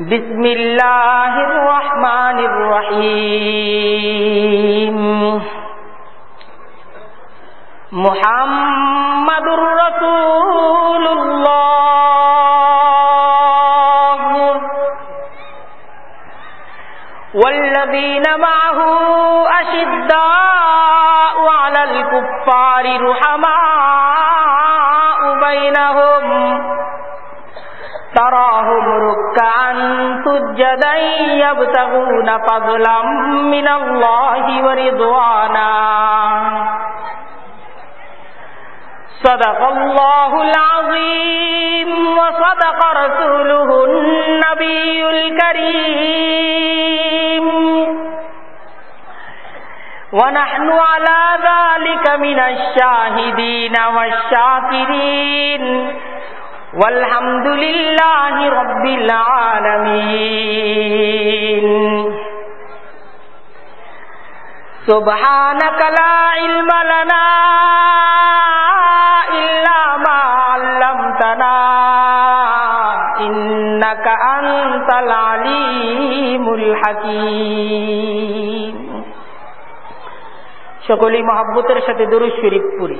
بسم الله الرحمن الرحيم محمد رسول الله والذين معه أشداء على الكفار رحماء سجدا يبتغون فضلا من الله ورضوانا صدق الله العظيم وصدق رسوله النبي الكريم ونحن على ذلك من الشاهدين والشاكرين والحمد لله رب العالمين سبحانك لا علم لنا إلا ما علمتنا إنك أنت العليم الحكيم সকলেই মহাব্বতের সাথে দরুদ শরীফ পড়ি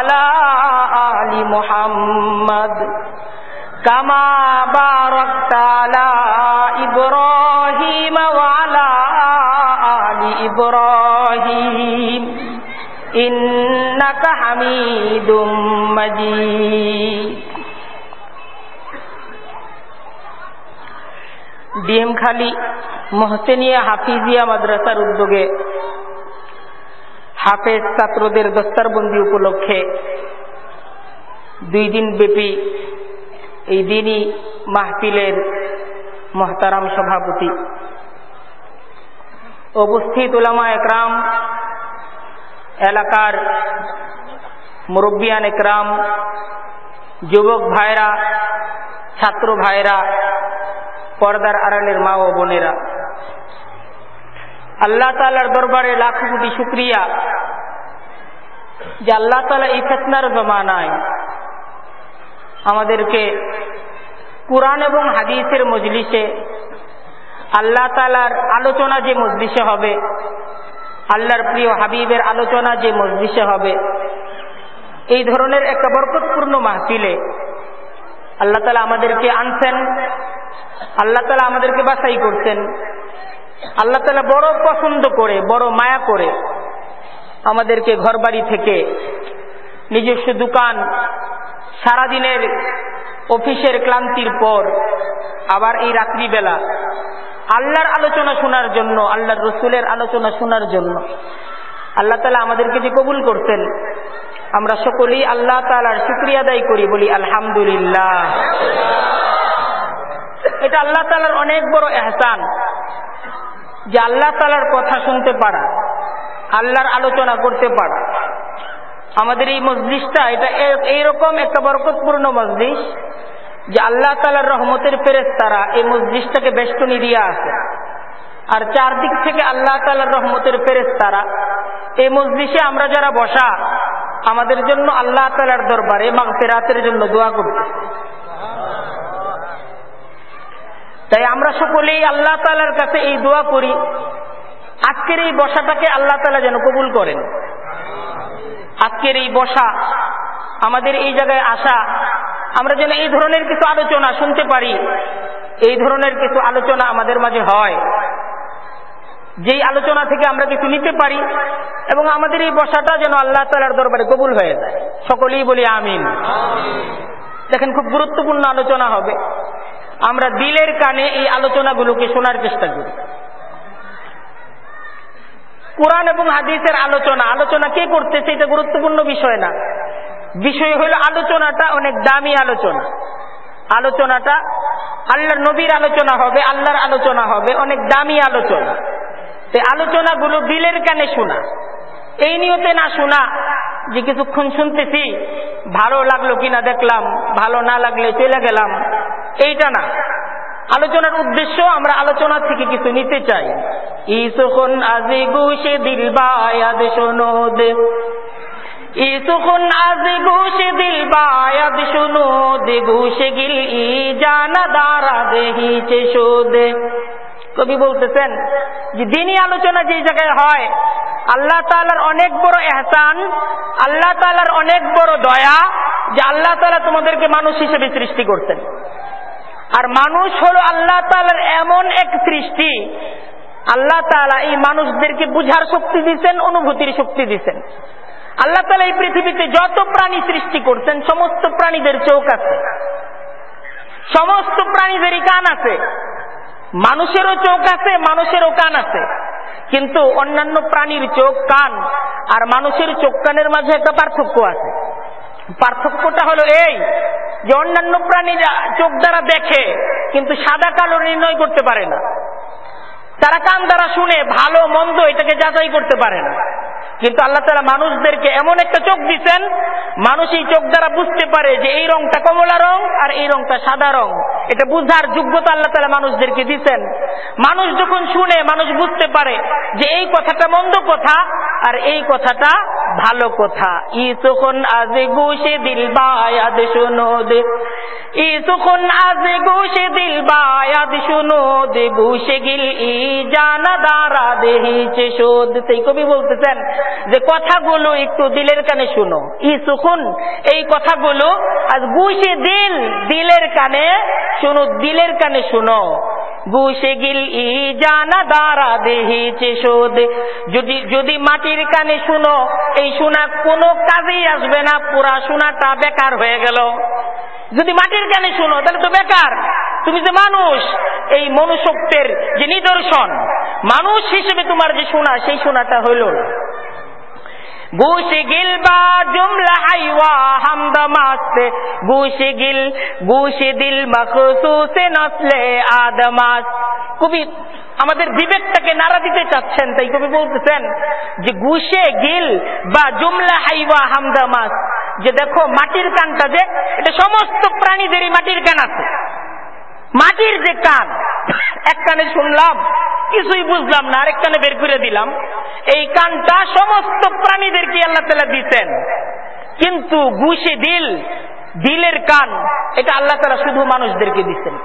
آل محمد كما باركت على إبراهيم وعلى آل إبراهيم إنك حميد مجيد ডিএমখালি মহসেনিয়া হাফিজিয়া মাদ্রাসার উদ্যোগে হাফেজ ছাত্রদের দস্তারবন্দি উপলক্ষে দুই দিন ব্যাপী এই দিনই মাহফিলের মহতারাম সভাপতি। উপস্থিত ওলামা একরাম, এলাকার মুরব্বিয়ান একরাম, যুবক ভাইরা, ছাত্র ভাইরা, পর্দার আড়ালের মা ও বোনেরা। আল্লাহ তালার দরবারে লাখ কোটি শুক্রিয়া যে আল্লাহ তালা এই ফেতনার জমানায় আমাদেরকে কোরআন এবং হাদিসের মজলিসে আল্লাহ তালার আলোচনা যে মজলিসে হবে, আল্লাহর প্রিয় হাবিবের আলোচনা যে মজলিসে হবে, এই ধরনের একটা বরকতপূর্ণ মাহফিলে আল্লাহ তালা আমাদেরকে আনছেন, আল্লাহ তালা আমাদেরকে বাছাই করছেন, আল্লাহ তালা বড় পছন্দ করে, বড় মায়া করে আমাদেরকে ঘরবাড়ি থেকে নিজস্ব দোকান সারাদিনের অফিসের ক্লান্তির পর, আবার এই রাত্রিবেলা আল্লাহর আলোচনা শোনার জন্য, আল্লাহর রসুলের আলোচনা শোনার জন্য আল্লাহ তালা আমাদেরকে যে কবুল করছেন আমরা সকলেই আল্লাহ তালার শুক্রিয়া আদায় করি, বলি আলহামদুলিল্লাহ। এটা আল্লাহ তালার অনেক বড় এহসান যে আল্লাহ তালার কথা শুনতে পারা, আল্লাহর আলোচনা করতে পারা। আমাদের এই মসজিদটা এটা এইরকম একটা বরকতপূর্ণ মসজিদ যে আল্লাহ তালার রহমতের ফেরেস তারা এই মসজিদটাকে বেষ্টনী দিয়ে আছে আর চারদিক থেকে আল্লাহ তালার রহমতের ফেরেস তারা এই মসজিদে আমরা যারা বসা, আমাদের জন্য আল্লাহ তালার দরবারে মাংসেরাতের জন্য দোয়া করতে তাই আমরা সকলেই আল্লাহ তালার কাছে এই দোয়া করি। আজকের এই বসাটাকে আল্লাহ তালা যেন কবুল করেন। আজকের এই বসা, আমাদের এই জায়গায় আসা, আমরা যেন এই ধরনের কিছু আলোচনা শুনতে পারি, এই ধরনের কিছু আলোচনা আমাদের মাঝে হয়। যেই আলোচনা থেকে আমরা কিছু নিতে পারি এবং আমাদের এই বসাটা যেন আল্লাহ তালার দরবারে কবুল হয়ে যায়। সকলেই বলি আমিন। দেখেন, খুব গুরুত্বপূর্ণ আলোচনা হবে। আমরা দিলের কানে এই আলোচনাগুলোকে শোনার চেষ্টা করি। কোরআন এবং হাদিসের আলোচনা। আলোচনা কে করতেছে এটা গুরুত্বপূর্ণ বিষয় না। বিষয় হলো আলোচনাটা অনেক দামি আলোচনা। আলোচনাটা আল্লাহর নবীর আলোচনা হবে, আল্লাহর আলোচনা হবে, অনেক দামি আলোচনা। এই আলোচনাগুলো দিলের কানে শোনা। এই নিয়তে না শোনা, যে কিছুক্ষণ শুনতেছি, ভালো লাগল কিনা দেখলাম, ভালো না লাগলে চলে গেলাম, এইটা না। আলোচনার উদ্দেশ্য আমরা আলোচনা থেকে কিছু নিতে চাই। ইসুখন আজি গুষে দিল ইসুখন আজি গুষে দিল বায়াদ, শোনো দে। গুষে গিল ই জানা দারা দেহিছে শোদে। কবি বলতেছেন যে দিনই আলোচনা যে জায়গায় হয়, আল্লাহ তালার অনেক বড় এহসান, আল্লাহ তালার অনেক বড় দয়া, যে আল্লাহ তালা তোমাদেরকে মানুষ হিসেবে সৃষ্টি করতেন। আর মানুষ হলো আল্লাহ তালার এমন এক সৃষ্টি। আল্লাহ তালা এই মানুষদেরকে বুঝার শক্তি দিচ্ছেন অনুভূতির শক্তি দিচ্ছেন আল্লাহ তালা এই পৃথিবীতে যত প্রাণী সৃষ্টি করছেন, সমস্ত প্রাণীদের চোখ আছে। সমস্ত প্রাণীদেরই কান আছে। মানুষেরও চোখ আছে, মানুষেরও কান আছে। কিন্তু অন্যান্য প্রাণীর চোখ কান, আর মানুষের চোখ কানের মাঝে একটা পার্থক্য আছে। পার্থক্যটা হলো এই যে অন্যান্য প্রাণীরা চোখ দ্বারা দেখে, কিন্তু সাদা কালো নির্ণয় করতে পারে না। তারা কান দ্বারা শুনে, ভালো, মন্দ এটাকে যাচাই করতে পারে না। কিন্তু আল্লাহ তালা মানুষদেরকে এমন একটা চোখ দিচ্ছেন মানুষ এই চোখ দ্বারা বুঝতে পারে যে এই রংটা কমলা রং আর এই রংটা সাদা রং। এটা বুঝার যোগ্যতা আল্লাহ তালা মানুষদেরকে দিচ্ছেন মানুষ যখন শুনে, মানুষ বুঝতে পারে যে এই কথাটা মন্দ কথা আর এই কথাটা ভালো কথা। ই তখন আজে গুষে দিল বায়াদ শোনো দে। ই তখন আজে গুষে দিল বায়াদ শোনো দে। গুষে গিল ই জানা দারা দেহিছে শোধ। সেই কবি বলতেছেন যে, কথাগুলো একটু দিলের কানে শুনো। ই সুখুন এই কথাগুলো আজ গুষে দিল, দিলের কানে শুনো, দিলের কানে শুনো। গুষে গিল ই জানা দারা দেহিছে শোধ। যদি যদি মাটির কানে শুনো এই সোনা কোনো কাজেই আসবে না, পুরা সোনাটা বেকার হয়ে গেল। যদি মাটির জ্ঞানে শুনো, তাহলে তো বেকার। তুমি যে মানুষ, এই মনুষ্যত্বের যে নিদর্শন, মানুষ হিসেবে তোমার যে সোনা, সেই সোনাটা হইল গুশিগিল বা জুমলা হাইওয়া হামদমাস্তে গুশিগিল গুশি দিল মখসুসে নসলে আদমাস কবি আমাদের বিবেকটাকে নাড়া দিতে চাচ্ছেন, তাই কবি বলতেছেন যে গুশে গিল বা জুমলা হাইওয়া হামদামাস যে দেখো মাটির কানটা যে, এটা সমস্ত প্রাণীদেরই মাটির কান আছে। মাটির যে কান এক কানে শুনলাম, কিছুই বুঝলাম না আরেক কানে বের করে দিলাম। এই কানটা সমস্ত প্রাণীদেরকে আল্লাহ তালা দিচ্ছেন কিন্তু গুষে দিল, দিলের কান, এটা আল্লাহ তালা শুধু মানুষদেরকে দিচ্ছেন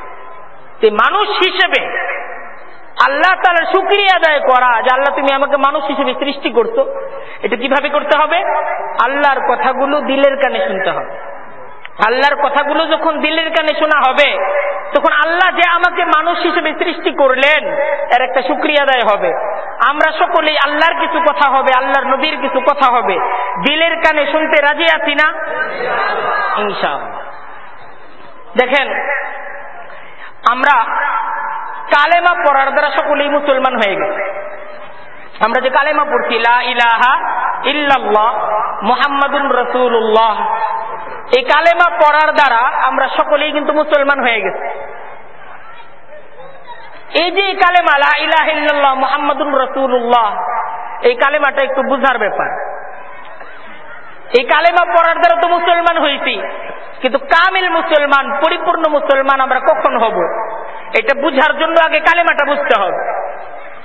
মানুষ হিসেবে আল্লাহ তালা সুক্রিয়া আদায় করা, যে আল্লাহ তুমি আমাকে মানুষ হিসেবে সৃষ্টি করছ, এটা কীভাবে করতে হবে? আল্লাহর কথাগুলো দিলের কানে শুনতে হবে। আল্লাহর কথাগুলো যখন দিলের কানে শোনা হবে, তখন আল্লাহ যে আমাকে মানুষ হিসেবে সৃষ্টি করলেন, এর একটা সুক্রিয়া আদায় হবে। আমরা সকলেই আল্লাহর কিছু কথা হবে, আল্লাহর নবীর কিছু কথা হবে। দিলের কানে শুনতে রাজি আছি না? ইনশাল দেখেন, আমরা কালেমা পড়ার দ্বারা সকলেই মুসলমান হয়ে গেছে। আমরা যে কালেমা পড়ছি, লা ইলাহা মোহাম্মদুন রসুল্লাহ এই কালেমা পড়ার দ্বারা আমরা সকলেই কিন্তু মুসলমান হয়ে গেছি। এই যে কালেমা, লা ইলাহ ইল্লাল্লাহ রসুল্লাহ এই কালেমাটা একটু বুঝার ব্যাপার। এই কালেমা পড়ার দ্বারা তো মুসলমান হয়েছি কিন্তু কামিল মুসলমান, পরিপূর্ণ মুসলমান আমরা কখন হব? এটা বুঝার জন্য আগে কালেমাটা বুঝতে হবে।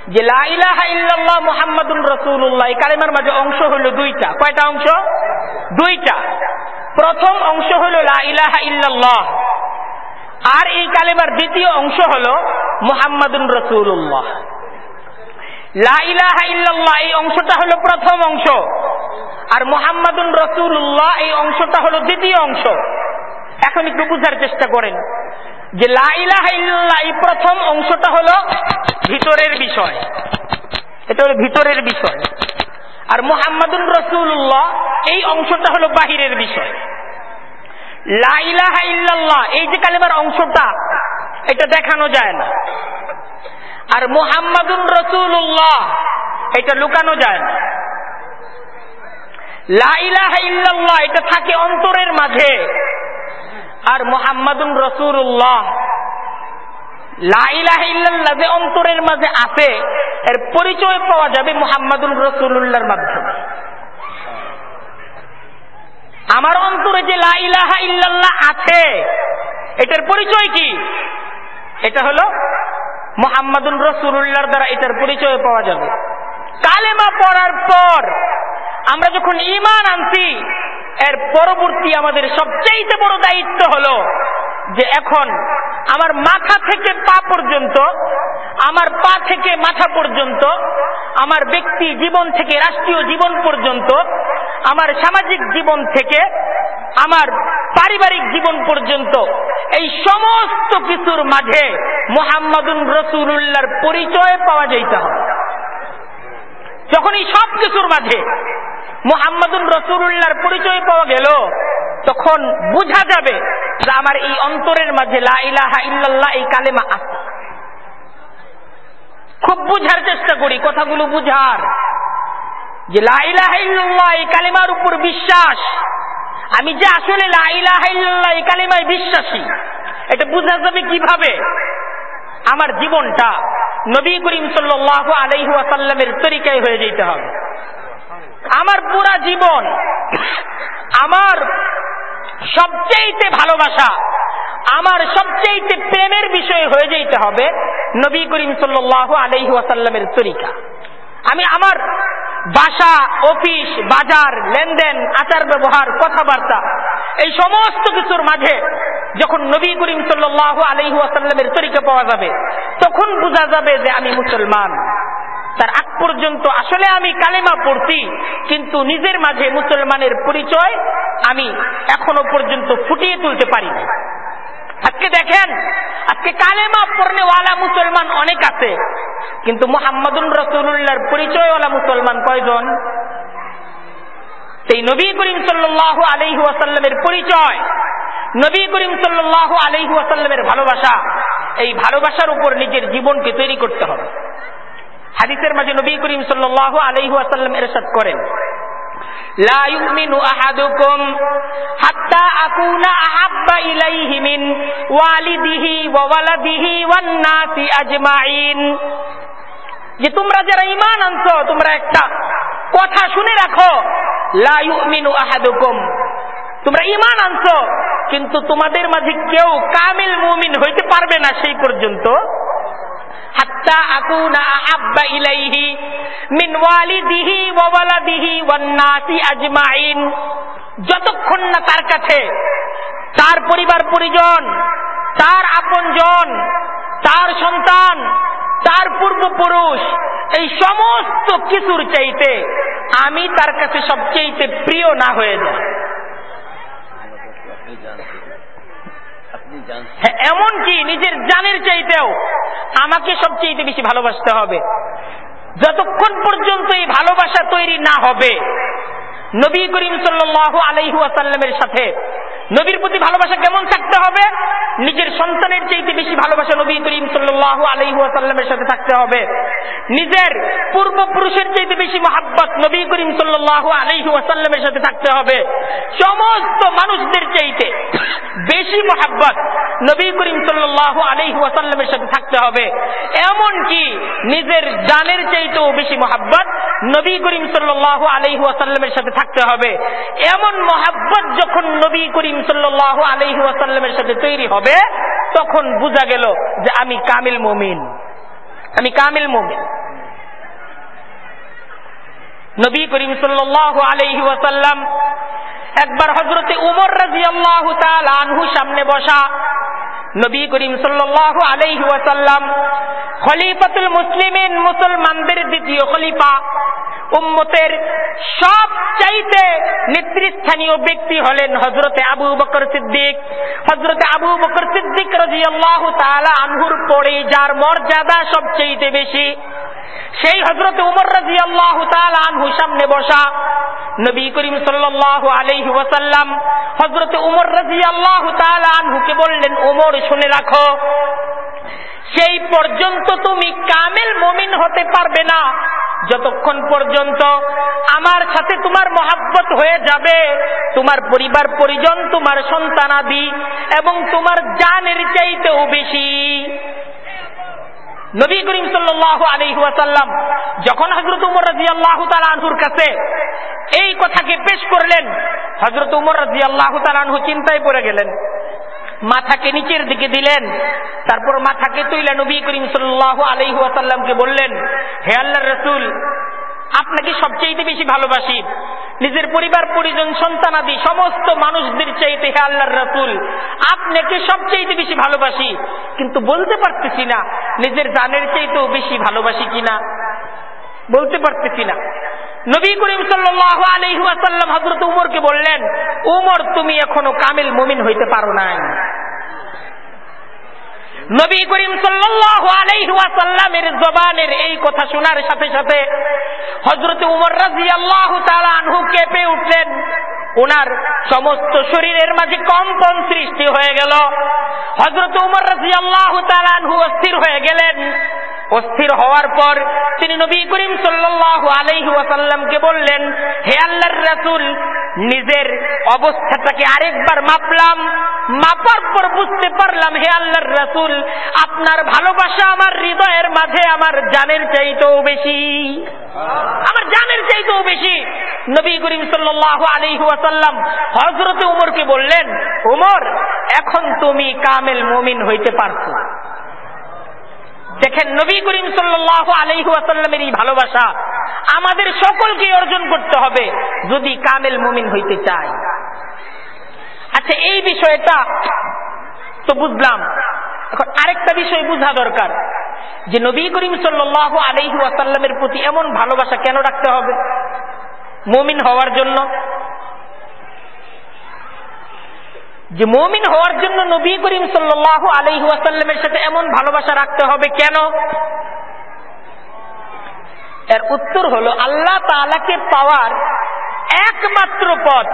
যে লাইলাহা ইল্লাল্লাহ মুহাম্মাদুন রাসূলুল্লাহ, এই কালেমার মাঝে অংশ হলো দুইটা। কয়টা অংশ? দুইটা। প্রথম অংশ হলো ইলাহা ইল্লাল্লাহ। আর এই কালেমার দ্বিতীয় অংশ হলো মুহাম্মাদুন রাসূলুল্লাহ। লা ইলাহা ইল্লাল্লাহ, এই অংশটা হলো প্রথম অংশ। আর মোহাম্মদুন রসুল্লাহ এই অংশটা হলো দ্বিতীয় অংশ। এখন একটু বুঝার চেষ্টা করেন যে লাইলাহ এই প্রথম অংশটা হলো ভিতরের বিষয়। এটা হলো ভিতরের বিষয়। আর মোহাম্মদুন রসুল্লাহ এই অংশটা হলো বাহিরের বিষয়। এই যে কালেমার অংশটা, এটা দেখানো যায় না। আর মোহাম্মদুন রসুল্লাহ এটা লুকানো যায় না। লাইলাহ এটা থাকে অন্তরের মাঝে। আর মোহাম্মদুন রসুল্লাহ যে অন্তরের মাঝে আছে, এর পরিচয় পাওয়া যাবে মোহাম্মদুল রসুল্লাহর মাধ্যমে। আমার অন্তরে যে লাইলাহা ইল্লাল্লাহ আছে, এটার পরিচয় কি? এটা হলো মোহাম্মদুল রসুল্লাহর দ্বারা এটার পরিচয় পাওয়া যাবে। কালেমা পড়ার পর আমরা যখন ইমান আনছি, এর পরবর্তী আমাদের সবচেয়ে বড় দায়িত্ব হলো যে এখন আমার মাথা থেকে পা পর্যন্ত, আমার পা থেকে মাথা পর্যন্ত, আমার ব্যক্তি জীবন থেকে, রাষ্ট্রীয় জীবন পর্যন্ত, আমার সামাজিক জীবন থেকে, আমার পারিবারিক জীবন পর্যন্ত, এই সমস্ত কিছুর মাঝে মোহাম্মদুন রসুল্লাহর পরিচয় পাওয়া যাইতে হবে। যখন এই সব কিছুর মাঝে মোহাম্মদুন রসুল্লাহর পরিচয় পাওয়া গেল, তখন বোঝা যাবে যে আমার এই অন্তরের মাঝে লাইলাহা ইল্লাল্লাহ এই কালেমা আছে। খুব বুঝার চেষ্টা করি, কথাগুলো বুঝার। যে লাইলাহা ইল্লাল্লাহ এই কালেমার উপর বিশ্বাস। আমি যে আসলে লাইলাহা ইল্লাল্লাহ এই কালেমায় বিশ্বাসী, এটা বোঝা যাবে কীভাবে? আমার জীবনটা নবী করিম সাল্লাহ আলাইহু আসাল্লামের তরিকায় হয়ে যেতে হবে। আমার পুরা জীবন, আমার সবচেয়েতে ভালোবাসা, আমার সবচেয়েতে প্রেমের বিষয় হয়ে যেতে হবে নবী করিম সাল্লাহ আলাইহু আসাল্লামের তরিকা। আমি আমার বাসা, অফিস, বাজার, লেনদেন আচার ব্যবহার কথাবার্তা, এই সমস্ত কিছুর মাঝে যখন নবী করিম সাল্লাহ আলহু আসাল্লামের তরিকা পাওয়া যাবে, তখন বোঝা যাবে যে আমি মুসলমান। তার আগ পর্যন্ত আসলে আমি কালেমা পড়ছি, কিন্তু নিজের মাঝে মুসলমানের পরিচয় আমি এখনও পর্যন্ত ফুটিয়ে তুলতে পারি না আজকে দেখেন, আজকে কালেমা পড়নেওয়ালা মুসলমান অনেক আছে, কিন্তু মোহাম্মদুল রসুল্লাহর পরিচয়ওয়ালা মুসলমান কয়জন? সেই নবী করিম সাল্লাহ আলহু আসাল্লামের পরিচয় নবী করিম সাল্লাহ আলহু আসাল্লামের ভালোবাসা এই ভালোবাসার উপর নিজের জীবনকে তৈরি করতে হবে হাদিসের মাঝে নবী করিম সাল্লাহ আলহু আসাল্লাম এরশাদ করেন لا يؤمن أحدكم حتى أكون أحب إليه من والده وولده والناس أجمعين যে তোমরা যারা ইমান আনছো, তোমরা একটা কথা শুনে রাখো। লা ইউমিনু আহাদুকুম। তোমরা ইমান আনছো, কিন্তু তোমাদের মাঝে কেউ কামিল মুমিন হইতে পারবে না সেই পর্যন্ত। মিন আজমাইন। যতক্ষণ না তার কাছে তার পরিবার পরিজন, তার আপনজন, তার সন্তান তার পূর্বপুরুষ এই সমস্ত কিছুর চাইতে আমি তার কাছে সবচেয়ে প্রিয় না হয়ে যায় হ্যাঁ, এমনকি নিজের জানের চাইতেও আমাকে সবচেয়ে বেশি ভালোবাসতে হবে। যতক্ষণ পর্যন্ত এই ভালোবাসা তৈরি না হবে নবী করিম সাল্লাহ আলাইহু আসাল্লামের সাথে নবীর প্রতি ভালোবাসা কেমন থাকতে হবে? নিজের সন্তানের চাইতে বেশি ভালোবাসা নবী করিম সাল্লাহ আলহিহাসাল্লামের সাথে থাকতে হবে। নিজের পূর্বপুরুষের চাইতে বেশি মহাব্বত নবী করিম সাল্লাহ আলহিহাসাল্লামের সাথে থাকতে হবে। সমস্ত মানুষদের চাইতে বেশি মহাব্বত নবী করিম সাল্লাহ আলহিহাসাল্লামের সাথে থাকতে হবে। এমন কি নিজের জানের চাইতেও বেশি মহাব্বত নবী করিম সাল্লাহ আলহিহাসাল্লামের সাথে থাকতে হবে। এমন মহাব্বত যখন নবী করিম সাথে তৈরি হবে, তখন বোঝা গেল যে আমি কামিল মুমিন। আমি কামিল মুমিন। নবী করিম একবার হজরতে উমর রাজি আল্লাহ সামনে বসা নবী করিম সাল্লাহ আলহি ওয়াসাল্লাম খলিফাতুল মুসলিমিন মুসলমানদের দ্বিতীয় খলিফা, উম্মতের সব চাইতে নেতৃস্থানীয় ব্যক্তি হলেন হজরতে আবু বকর সিদ্দিক। হজরতে আবু বকর সিদ্দিক রাজি আল্লাহ আনহুর পরে যার মর্যাদা সবচেয়ে বেশি সেই হজরত উমর রাজি আল্লাহ আনহু সামনে বসা। নবী করিম সাল্লাহ আলহি ওয়াসাল্লাম হজরত উমর রাজি আল্লাহ আনহুকে বললেন, উমর, শুনে রাখো, সেই পর্যন্ত তুমি কামেল মমিন হতে পারবে না। যতক্ষণ পর্যন্ত আমার সাথে তোমার মহাব্বত হয়ে যাবে, তোমার পরিবার পরিজন, তোমার সন্তানাদি এবং তোমার জানের চাইতেও বেশি। নবী করিম সাল্লাহ আলহিহাসাল্লাম যখন হজরত উমর রাজি আল্লাহ তালানহুর কাছে এই কথাকে পেশ করলেন হজরত উমর রাজি আল্লাহ তালানহু চিন্তায় পড়ে গেলেন। মাথাকে নিচের দিকে দিলেন, তারপর মাথাকে তুইলেন নবী করিম সাল্লাহ আলহিহাসাল্লামকে বললেন, হে আল্লাহ রসুল আপনাকে সবচেয়ে বেশি ভালোবাসি। নিজের পরিবার, পরিজন সন্তানাদি সমস্ত মানুষদের চাইতে হে আল্লাহর রাসুল, আপনাকে সবচেয়ে বেশি ভালোবাসি। কিন্তু বলতে পারতেছি না, নিজের জানের চাইতেও বেশি ভালোবাসি কিনা। বলতে পারতেছি না। নবী করিম সাল্লাহ আলহাসাল্লাম হজরত উমরকে বললেন, উমর, তুমি এখনও কামিল মুমিন হইতে পারো নাই। নবী করিম সাল্লাহ জবানের এই কথা শোনার সাথে সাথে হজরত উমর রাজি আল্লাহ আনহু কেঁপে উঠলেন। ওনার সমস্ত শরীরের মাঝে কম্পন সৃষ্টি হয়ে গেল। হজরত উমর রাজি আল্লাহ আনহু অস্থির হয়ে গেলেন। অস্থির হওয়ার পর তিনি নবী করিম সাল্লাহ আলাইহি ওয়াসাল্লামকে বললেন, হে আল্লাহর রাসুল, নিজের অবস্থাটাকে আরেকবার মাপলাম। মাপার পর বুঝতে পারলাম, হে আল্লাহর রাসুল আপনার ভালোবাসা আমার হৃদয়ের মাঝে আমার জানের চাইতেও বেশি। আমার জানের চাইতেও বেশি। নবী করিম সাল্লাহ আলাইহি ওয়াসাল্লাম উমরকে বললেন, উমর, এখন তুমি কামেল হইতে পারছ। দেখেন, নবী করিম সাল্লাহ এই ভালোবাসা আমাদের সকলকে অর্জন করতে হবে যদি কামেল মুমিন হইতে চাই আচ্ছা এই বিষয়টা তো বুঝলাম। এখন আরেকটা বিষয় বোঝা দরকার। যে নবী করিম সাল্লাহ আলহি আসাল্লামের প্রতি এমন ভালোবাসা কেন রাখতে হবে? মুমিন হওয়ার জন্য। যে মমিন হওয়ার জন্য নবী করিম সাল্লাহ আলহি ওয়াসাল্লামের সাথে এমন ভালোবাসা রাখতে হবে কেন? এর উত্তর হল, আল্লাহ তালাকে পাওয়ার একমাত্র পথ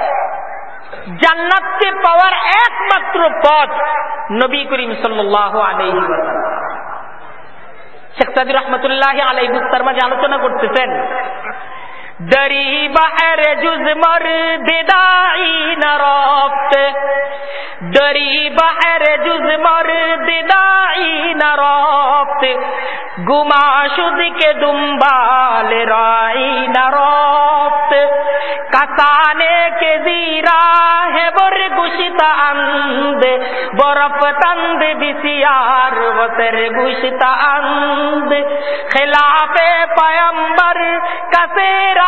জান্নাতকে পাওয়ার একমাত্র পথ নবী করিম সাল্লাহ আলহি শেখ সাদি রহমতুল্লাহ আলাই বুস্তার মাঝে আলোচনা করতেছেন دری بحر جز مرد دائی نرافت دری بحر جز مرد دائی نرافت گما شد کے دنبال رائی نرافت کسانے کے زیرا ہے بر گشت اند برف تند بسیار وسر گشت اند خلاف پیمبر کسیرا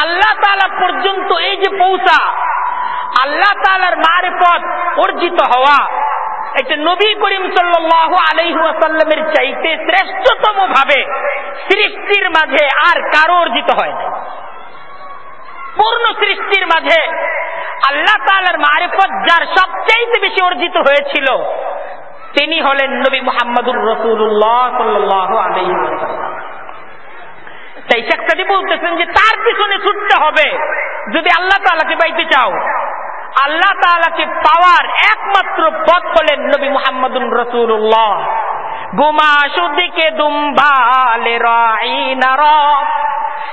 আল্লাহ তালা পর্যন্ত এই যে পৌঁছা, আল্লাহ তালার মারে পথ অর্জিত হওয়া, এটা নবী করিম সাল্লাহ আলহাসাল্লামের চাইতে শ্রেষ্ঠতম ভাবে সৃষ্টির মাঝে আর কারও অর্জিত হয় না পূর্ণ সৃষ্টির মাঝে আল্লাহ তালার মারিফত যার সবচাইতে বেশি অর্জিত হয়েছিল, তিনি হলেন নবী মোহাম্মদুর রসুল্লাহ সাল্লাহ আলহিহাসাল্লাম তাই শেখ সাদি বলতেছেন যে তার পিছনে ছুটতে হবে। যদি আল্লাহ তালাকে পাইতে চাও। আল্লাহ তালাকে পাওয়ার একমাত্র পথ হলেন নবী মোহাম্মদুল রসুল্লাহ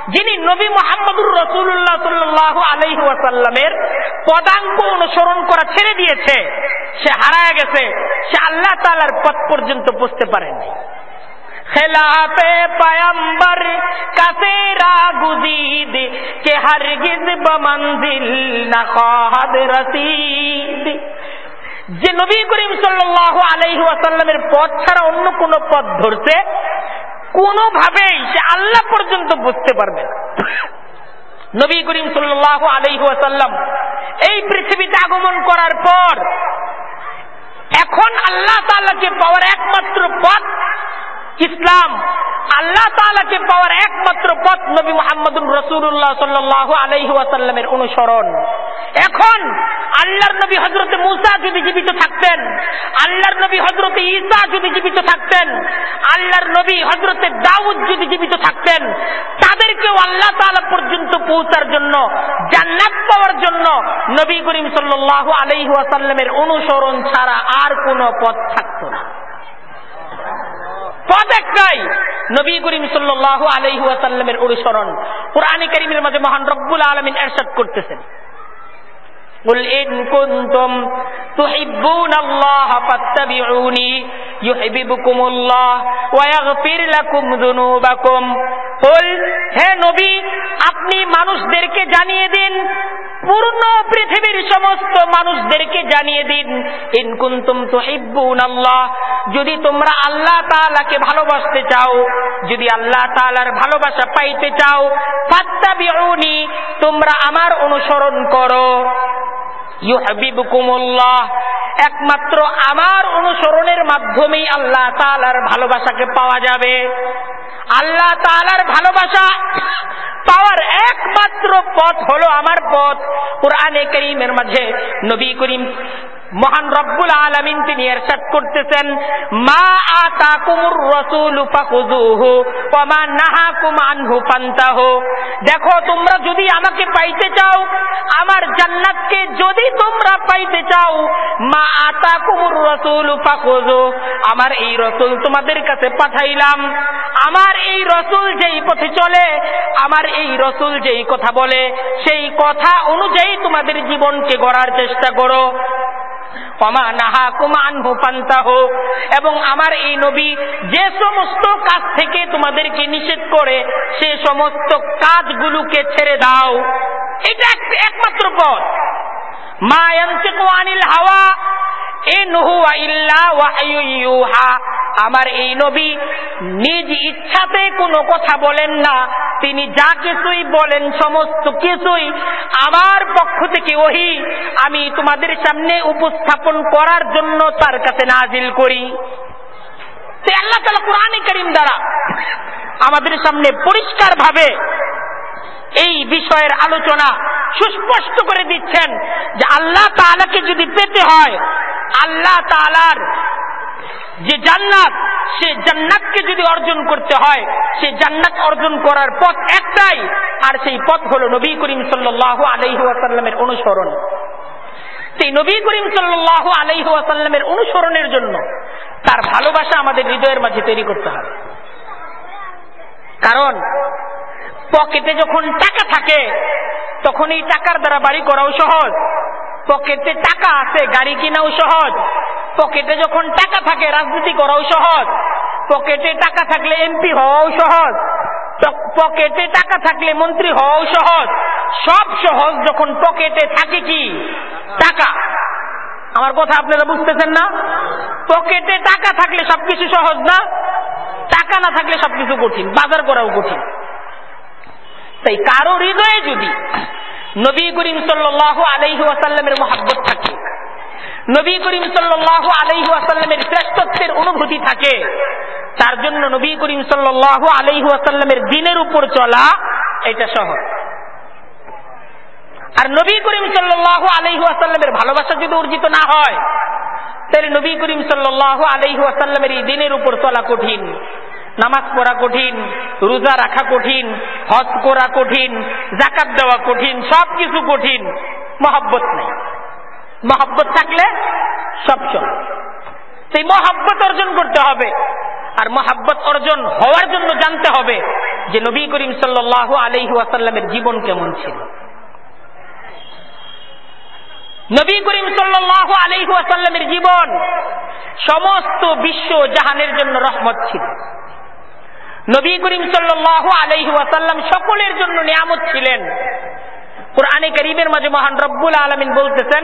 যিনি নবী মোহাম্মদুর রসুল্লাহ সাল্লাহ আলহি পদাঙ্ক অনুসরণ করা ছেড়ে দিয়েছে, সে হারায় গেছে, সে আল্লাহ তালার পথ পর্যন্ত বুঝতে পারেনি। খেলাফে পায়ম্বর কাসেরা গুজিদ কে হরগিজ বমঞ্জিল না খাদ রসিদ। যে নবী করিম সাল্লাহ আলাইহি ওয়াসাল্লামের পথ ছাড়া অন্য কোন পথ ধরছে, কোনোভাবেই সে আল্লাহ পর্যন্ত বুঝতে পারবে না। নবী করিম সাল্লাহ আলাইহি ওয়াসাল্লাম এই পৃথিবীতে আগমন করার পর, এখন আল্লাহ তাআলাকে পাওয়ার একমাত্র পথ ইসলাম আল্লাহ তালাকে পাওয়ার একমাত্র পথ নবী মোহাম্মদুল রসুল্লাহ সাল্লাহ আলহি অনুসরণ। এখন আল্লাহর নবী হজরত মুসা যদি জীবিত থাকতেন, আল্লাহর নবী হজরত ঈসা যদি জীবিত থাকতেন, আল্লাহর নবী হজরত দাউদ যদি জীবিত থাকতেন, তাদেরকেও আল্লাহ তালা পর্যন্ত পৌঁছার জন্য, জান্নাত পাওয়ার জন্য নবী করিম সাল্লাহ আলহি ওয়াসাল্লামের অনুসরণ ছাড়া আর কোনো পথ থাকত না। পথ একটাই নবী করিম সাল্লাহ আলহি ওয়াসাল্লামের অনুসরণ কোরআনে করিমের মাঝে মহান রব্বুল আলমিন এরশাদ করতেছেন قل إن كنتم تحبون الله فاتبعوني يحببكم الله ويغفر لكم ذنوبكم قل হে নবী আপনি মানুষদেরকে জানিয়ে দিন পূর্ণ পৃথিবীর সমস্ত মানুষদেরকে জানিয়ে দিন ইনকুন্তুম তুহিব্বুন আল্লাহ। যদি তোমরা আল্লাহ তালাকে ভালোবাসতে চাও, যদি আল্লাহ তালার ভালোবাসা পাইতে চাও, ফাত্তাবিউনি, তোমরা আমার অনুসরণ করো। একমাত্র আমার অনুসরণের মাধ্যমেই আল্লাহ তালার ভালোবাসাকে পাওয়া যাবে। আল্লাহ তালার ভালোবাসা পাওয়ার একমাত্র পথ হলো আমার পথ। কোরআনে করিমের মাঝে নবী করিম মহান রব্বুল আলমিন তিনি এরশাদ করতেছেন, মা আতা কুমুর রসুল দেখো, তোমরা যদি আমাকে পাইতে চাও, আমার জান্নাতকে যদি তোমরা পাইতে চাও, মা আতা কুমুর রসুল আমার এই রসুল তোমাদের কাছে পাঠাইলাম। আমার এই রসুল যেই পথে চলে, আমার এই রসুল যেই কথা বলে, সেই কথা অনুযায়ী তোমাদের জীবনকে গড়ার চেষ্টা করো। এবং আমার এই নবী যে সমস্ত কাজ থেকে তোমাদেরকে নিষেধ করে, সে সমস্ত কাজগুলোকে ছেড়ে দাও। এটা একমাত্র পথ। আনিল হাওয়া আমার এই নবী নিজ ইচ্ছাতে কোনো কথা বলেন না, তিনি যা কিছুই বলেন, সমস্ত কিছুই আমার পক্ষ থেকে ওহি। আমি তোমাদের সামনে উপস্থাপন করার জন্য তার কাছে নাজিল করি। আল্লাহ তালা কোরআনে করিম দ্বারা আমাদের সামনে পরিষ্কার ভাবে এই বিষয়ের আলোচনা সুস্পষ্ট করে দিচ্ছেন যে আল্লাহ তালাকে যদি পেতে হয়, আল্লাহ তালার যে জান্নাত, সে জান্নাতকে যদি অর্জন করতে হয়, সে জান্নাত অর্জন করার পথ একটাই, আর সেই পথ হল নবী করিম সাল্লাহ আলহি আসাল্লামের অনুসরণ। সেই নবী করিম সাল্লাহ আলহি আসাল্লামের অনুসরণের জন্য তার ভালোবাসা আমাদের হৃদয়ের মাঝে তৈরি করতে হবে। কারণ পকেটে যখন টাকা থাকে তখন এই টাকার দ্বারা বাড়ি করাও সহজ। পকেটে টাকা আছে, গাড়ি কিনাও সহজ। পকেটে যখন টাকা থাকে, রাজনীতি করাও সহজ। পকেটে টাকা থাকলে এমপি হওয়াও সহজ। পকেটে টাকা থাকলে মন্ত্রী হওয়াও সহজ। সব সহজ যখন পকেটে থাকে কি? টাকা। আমার কথা আপনারা বুঝতেছেন না? পকেটে টাকা থাকলে সবকিছু সহজ না? টাকা না থাকলে সবকিছু কঠিন, বাজার করাও কঠিন। তাই কারও হৃদয়ে যদি নবী করিম সাল্লাহ আলহি ওয়াসাল্লামের মহাব্বত থাকে, নবী করিম সাল্লাহ আলহু আসাল্লামের শ্রেষ্ঠত্বের অনুভূতি থাকে, তার জন্য নবী করিম সাল্লাহ আলহু আসাল্লামের দিনের উপর চলা এটা সহজ। আর নবী করিম সাল্লাহ আলহু আসাল্লামের ভালোবাসা যদি অর্জিত না হয়, তাহলে নবী করিম সাল্লাহ আলহু আসাল্লামের এই দিনের উপর চলা কঠিন। নামাজ পড়া কঠিন, রোজা রাখা কঠিন, হজ করা কঠিন জাকাত দেওয়া কঠিন সব কিছু কঠিন। মহাব্বত নেই। মহাব্বত থাকলে সব চলে। সেই মহাব্বত অর্জন করতে হবে। আর মহাব্বত অর্জন হওয়ার জন্য জানতে হবে যে নবী করিম সাল্লাহ আলহু আসাল্লামের জীবন কেমন ছিল। নবী করিম সাল্লাহ আলহু আসাল্লামের জীবন সমস্ত বিশ্ব জাহানের জন্য রহমত ছিল। নবী করিম সাল্লাহ আলহু আসাল্লাম সকলের জন্য নিয়ামত ছিলেন। কোরআনে করিমের মাঝে মহান রব্বুল আলমিন বলতেছেন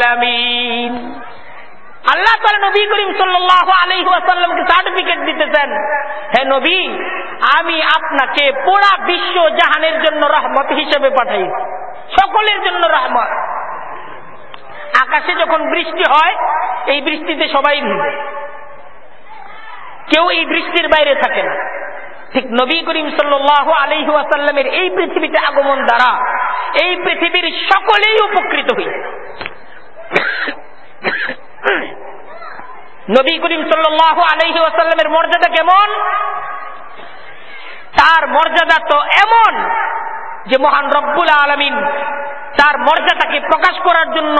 আলামিন। আল্লাহ নবী করিম সাল্লাহ আলহাসাল্লামকে সার্টিফিকেট দিতেছেন। হে নবী, আমি আপনাকে পোড়া বিশ্ব জাহানের জন্য রহমত হিসেবে পাঠাইছি সকলের জন্য রহমত। আকাশে যখন বৃষ্টি হয়, এই বৃষ্টিতে সবাই ভিজে। কেউ এই বৃষ্টির বাইরে থাকে না। ঠিক নবী করিম সাল্লাহ আলহু আসাল্লামের এই পৃথিবীতে আগমন দ্বারা এই পৃথিবীর সকলেই উপকৃত হয়েছে নবী করিম সাল্লাহ আলহি আসাল্লামের মর্যাদা কেমন? তার মর্যাদা তো এমন যে মহান রব্বুল আলমিন তার মর্যাদাকে প্রকাশ করার জন্য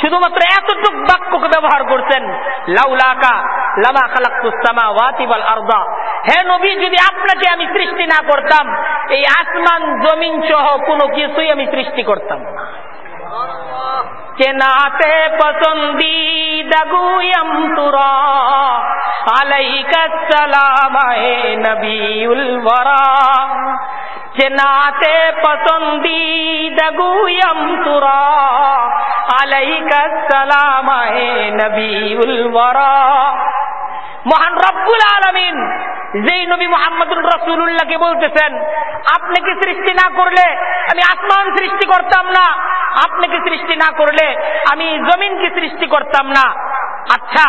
শুধুমাত্র এতটুক বাক্যকে ব্যবহার করছেন হে নবী, যদি আপনাকে আমি সৃষ্টি না করতাম, এই আসমান, জমিন সহ কোনো কিছুই আমি সৃষ্টি করতাম না। চেনাতে পসন্দিদা গুয়ম তুরা আলাইকা সালাম হে নবিউল ওয়ারা চেনাতে পসন্দিদা গুয়ম তুরা আলাইকা সালাম হে নবিউল ওয়ারা মহান রব্বুল আলমিন, যেই নবী মোহাম্মদুল রসুল্লাহকে বলতেছেন আপনাকে সৃষ্টি না করলে আমি আসমান সৃষ্টি করতাম না? আপনাকে সৃষ্টি না করলে আমি জমিনকে সৃষ্টি করতাম না? আচ্ছা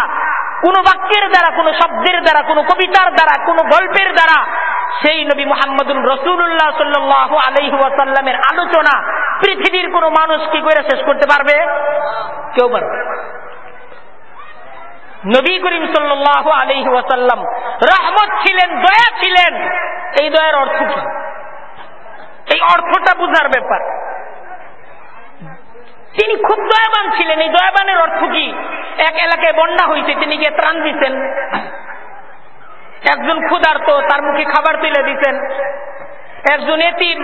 কোন বাক্যের দ্বারা, কোন শব্দের দ্বারা, কোন কবিতার দ্বারা, কোন গল্পের দ্বারা সেই নবী মোহাম্মদুল রসুল্লাহ সাল্লাহ আলহিহাসাল্লামের আলোচনা পৃথিবীর কোন মানুষ কি করে শেষ করতে পারবে? কেউ পারবে নবী করিম সাল্লাহ আলহি ওয়াসাল্লাম রহমত ছিলেন, দয়া ছিলেন। এই দয়ার অর্থ কি? এই অর্থটা বুঝার ব্যাপার। তিনি খুব দয়াবান ছিলেন। এই দয়াবানের অর্থ কি? এক এলাকায় বন্যা হয়েছে তিনি গিয়ে ত্রাণ দিচ্ছেন একজন ক্ষুধার্ত, তার মুখে খাবার তুলে দিচ্ছেন একজন এতিম,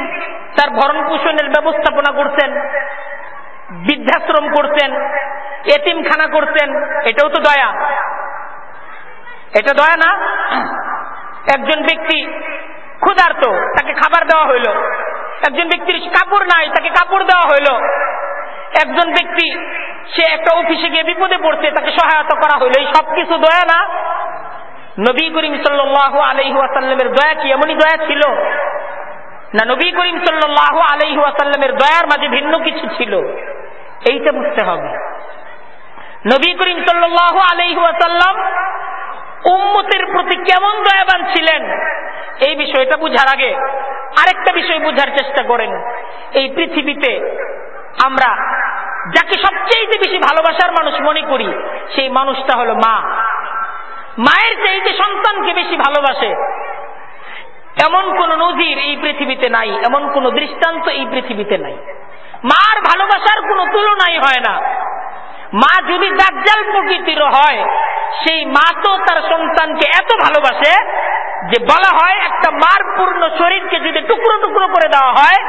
তার ভরণ পোষণের ব্যবস্থাপনা করছেন বৃদ্ধাশ্রম করছেন এতিমখানা করছেন এটাও তো দয়া। এটা দয়া না? একজন ব্যক্তি ক্ষুধার্ত, তাকে খাবার দেওয়া হইল। একজন ব্যক্তির কাপড় নাই, তাকে কাপড় দেওয়া হইল। একজন ব্যক্তি, সে একটা অফিসে গিয়ে বিপদে পড়ছে, তাকে সহায়তা করা হইল। এই সব কিছু দয়া না? নবী করিম সাল্লাহ আলহি আসাল্লামের দয়া কি এমনই দয়া ছিল? না, নবী করিম সাল্লাহ আলহি আসাল্লামের দয়ার মাঝে ভিন্ন কিছু ছিল? এইটা বুঝতে হবে। নবী করিম সাল্লাহ আলহি আসাল্লাম উম্মতের প্রতি কেমন দয়াবান ছিলেন? এই বিষয়টা বুঝার আগে আরেকটা বিষয় বুঝার চেষ্টা করেন। এই পৃথিবীতে আমরা যাকে সবচেয়ে বেশি ভালোবাসার মানুষ মনে করি, সেই মানুষটা হলো মা। মায়ের চাইতে সন্তানকে বেশি ভালোবাসে। এমন কোন নজির এই পৃথিবীতে নাই, এমন কোন দৃষ্টান্ত এই পৃথিবীতে নাই। মার ভালোবাসার কোনো তুলনাই হয় না। মা যদি দাজ্জাল প্রকৃতির হয়, সেই মা তো তার সন্তানকে এত ভালোবাসে যে বলা হয় একটা মার পূর্ণ শরীরকে যদি টুকরো টুকরো করে দেওয়া হয়,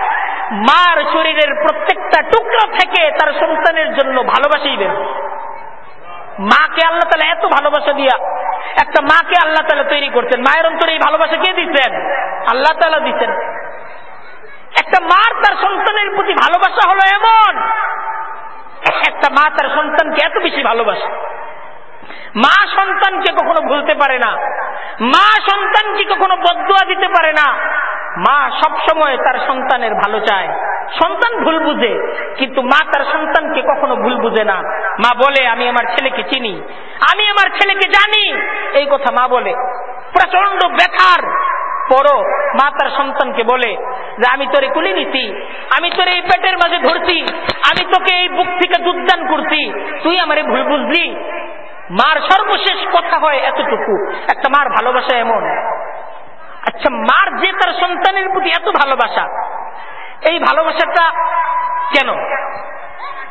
মার শরীরের প্রত্যেকটা টুকরো থেকে তার সন্তানের জন্য ভালোবাসেই বের মাকে আল্লাহ তালা এত ভালোবাসা দিয়া একটা মাকে আল্লাহ তালা তৈরি করছেন। মায়ের অন্তরে এই ভালোবাসা কে দিচ্ছেন? আল্লাহ তালা দিচ্ছেন। একটা মার তার সন্তানের প্রতি ভালোবাসা হলো এমন। একটা মা তার সন্তানকে এত বেশি ভালোবাসে। মা সন্তানকে কখনো ভুলতে পারে না। মা সন্তানকে কখনো বদুয়া দিতে পারে না। মা সবসময় তার সন্তানের ভালো চায়। সন্তান ভুল বুঝে, কিন্তু মা তার সন্তানকে কখনো ভুল বুঝে না। মা বলে, আমি আমার ছেলেকে চিনি। আমি আমার ছেলেকে জানি। এই কথা মা বলে। প্রচণ্ড ব্যথার পরও মা তার সন্তানকে বলে যে, আমি তোরে কুলি নিছি। আমি তোরে এই পেটের মাঝে ধরছি। আমি তোকে এই বুক থেকে দুধদান করছি। তুই আমারে ভুল বুঝলি? মার সর্বশেষ কথা হয় এতটুকু। একটা মার ভালোবাসা এমন। আচ্ছা মার যে তার সন্তানের প্রতি এত ভালোবাসা, এই ভালোবাসাটা কেন?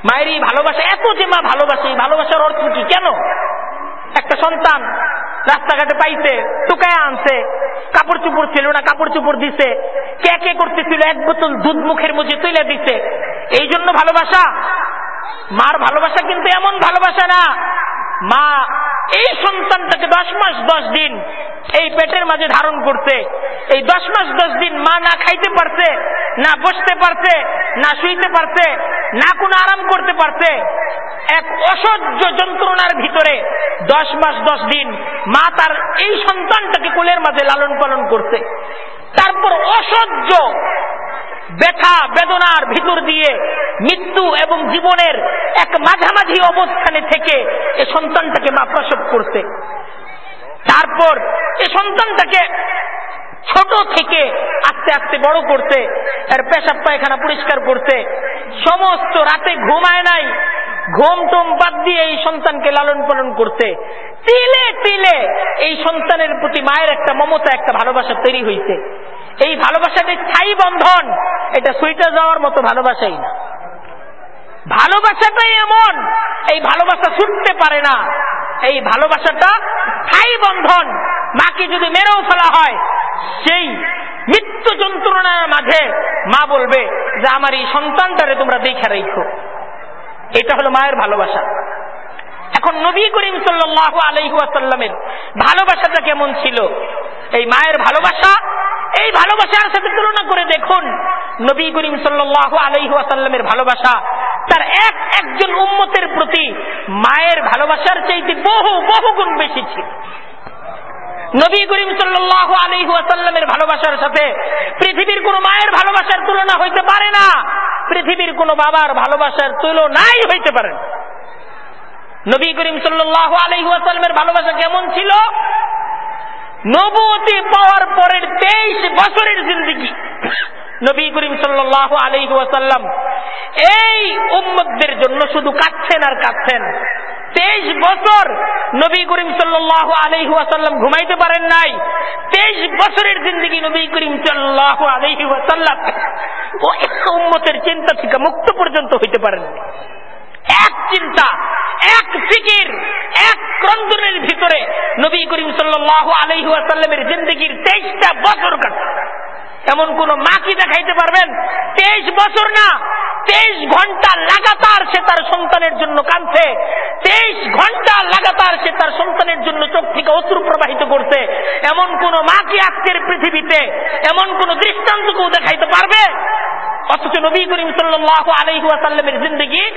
মায়ের এই ভালোবাসা এত যে মা ভালোবাসে, এই ভালোবাসার অর্থ কি? কেন? একটা সন্তান রাস্তাঘাটে পাইছে, টুকায় আনছে কাপড় চুপড় ছিল না কাপড় চুপড় দিছে, কে কে করতেছিল? এক বোতল দুধ মুখের মধ্যে তুলে দিছে। এই জন্য ভালোবাসা? মার ভালোবাসা কিন্তু এমন ভালোবাসা না। মা এই সন্তানটাকে দশ মাস দশ দিন এই পেটের মাঝে ধারণ করছে এই দশ মাস দশ দিন মা না খাইতে পারছে না বসতে পারছে না শুইতে পারছে না কোনো আরাম করতে পারছে এক অসহ্য যন্ত্রণার ভিতরে দশ মাস দশ দিন মা তার এই সন্তানটাকে কোলের মাঝে লালন পালন করছে তারপর অসহ্য ব্যথা, বেদনার ভিতর দিয়ে মৃত্যু এবং জীবনের এক মাঝামাঝি অবস্থানে থেকে এ সন্তানটাকে মা প্রসব করছে। তারপর এ সন্তানটাকে ছোট থেকে আস্তে আস্তে বড় করছে এর পেশাব পায়খানা পরিষ্কার করছে। সমস্ত রাতে ঘুমায় নাই, ঘুম টুম বাদ দিয়ে এই সন্তানকে লালন পালন করছে। তিলে তিলে এই সন্তানের প্রতি মায়ের একটা মমতা, একটা ভালোবাসা তৈরি হয়েছে এই ভালোবাসাটা স্থায়ী বন্ধন, এটা সুইটা যাওয়ার মতো ভালোবাসাই না। ভালোবাসাটাই এমন, এই ভালোবাসা ছুটতে পারে না। এই ভালোবাসাটা স্থায়ী বন্ধন, মাকে যদি মেরেও ফেলা হয়, সেই মৃত্যু যন্ত্রণার মাঝে মা বলবে যে, আমার এই সন্তানটারে তোমরা দেখে রেখো। এটা হলো মায়ের ভালোবাসা। এখন নবী করিম সাল্লাহ আলহাসাল্লামের ভালোবাসাটা কেমন ছিল? এই মায়ের ভালোবাসা? এই ভালোবাসার সাথে তুলনা করে দেখুন, নবী করিম সাল্লাহ আলহাসাল্লামের ভালোবাসা তার এক একজন উম্মতের প্রতি মায়ের ভালোবাসার চাইতে বহু বহু গুণ বেশি ছিল। নবী করিম সাল্লাহ আলহাসাল্লামের ভালোবাসার সাথে পৃথিবীর কোন মায়ের ভালোবাসার তুলনা হইতে পারে না। পৃথিবীর কোন বাবার ভালোবাসার তুলনাই হইতে পারে না। নবী করিম সাল্লাহ আলহাসাল্লামের ভালোবাসা কেমন ছিল? নবতী পাওয়ার পরের তেইশ বছরের জিন্দিগি। নবী করিম সাল্লাহ আলহাসাল্লাম এই উম্মতদের জন্য শুধু কাঁদছেন আর কাঁদছেন। তেইশ বছর নবী করিম সাল্লাহ আলহাসাল্লাম ঘুমাইতে পারেন নাই। তেইশ বছরের জিন্দগি নবী করিম সাল্লাহ আলহাসাল্লাম ও উম্মতের চিন্তা থেকে মুক্ত পর্যন্ত হইতে পারেন এক চিন্তা, এক ফিকির, এক ক্রন্দনের ভিতরে নবী করিম সাল্লাহ আলহাসাল্লামের জিন্দগির তেইশটা বছর কাটছে। এমন কোন মা কি দেখাইতে পারবেন? তেইশ বছর না, তেইশ ঘণ্টা লাগাতার সে তার সন্তানের জন্য কাঁদছে। তেইশ ঘণ্টা লাগাতার সে তার সন্তানের জন্য চোখ থেকে অশ্রু প্রবাহিত করছে। এমন কোন মা কি আজকের পৃথিবীতে এমন কোন দৃষ্টান্ত কেউ দেখাইতে পারবে? অথচ নবী করিম সাল্লাহ আলহাসাল্লামের জিন্দগি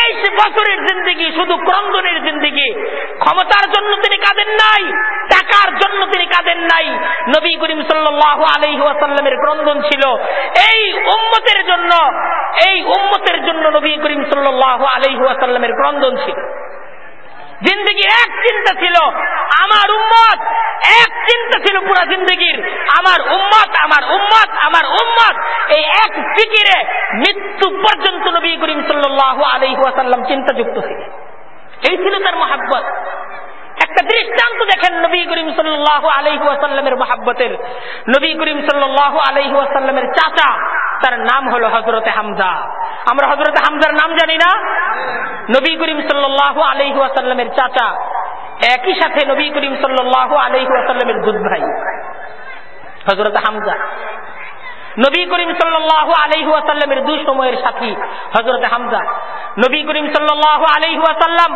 তেইশ বছরের জিন্দিগি, শুধু ক্রন্দনের জিন্দিগি। ক্ষমতার জন্য তিনি কাঁদেন নাই, টাকার জন্য তিনি কাঁদেন নাই। নবী করিম সাল্লাহ আলহাসাল্লামের ক্রন্দন ছিল। এই উম্মতের জন্য, এই উম্মতের জন্য নবী করিম সাল্লাহ আলহাসাল্লামের ক্রন্দন ছিল। জিন্দগি এক চিন্তা ছিল। আমার উম্মত এক চিন্তা ছিল পুরা জিন্দগির। আমার উম্মত আমার উম্মত আমার উম্মত। এই এক ফিকিরে মৃত্যু পর্যন্ত নবী করিম সাল্লাহ আলহাসাল্লাম চিন্তাযুক্ত ছিল। এই ছিল তার মহাব্বত। একটা দৃষ্টান্ত দেখেন নবী করিম সাল্লাহ আলহি ওয়াসাল্লামের মহাব্বতের। নবী করিম সাল্লাহ আলহি ওয়াসাল্লামের চাচা, তার নাম হলো হজরতে হামজা। আমরা হজরতে হামজার নাম জানি না। নবী করিম সাল্লাহ আলহি ওয়াসাল্লামের চাচা, একই সাথে নবী করিম সাল্লাহ আলহি ওয়াসাল্লামের দুধ ভাই হজরত হামজা। নবী করিম সাল্লাহ আলহাসাল্লামের দুই সময়ের সাথী হজরত হামজা। নবী করিম সাল্লাহ আলহাসাল্লাম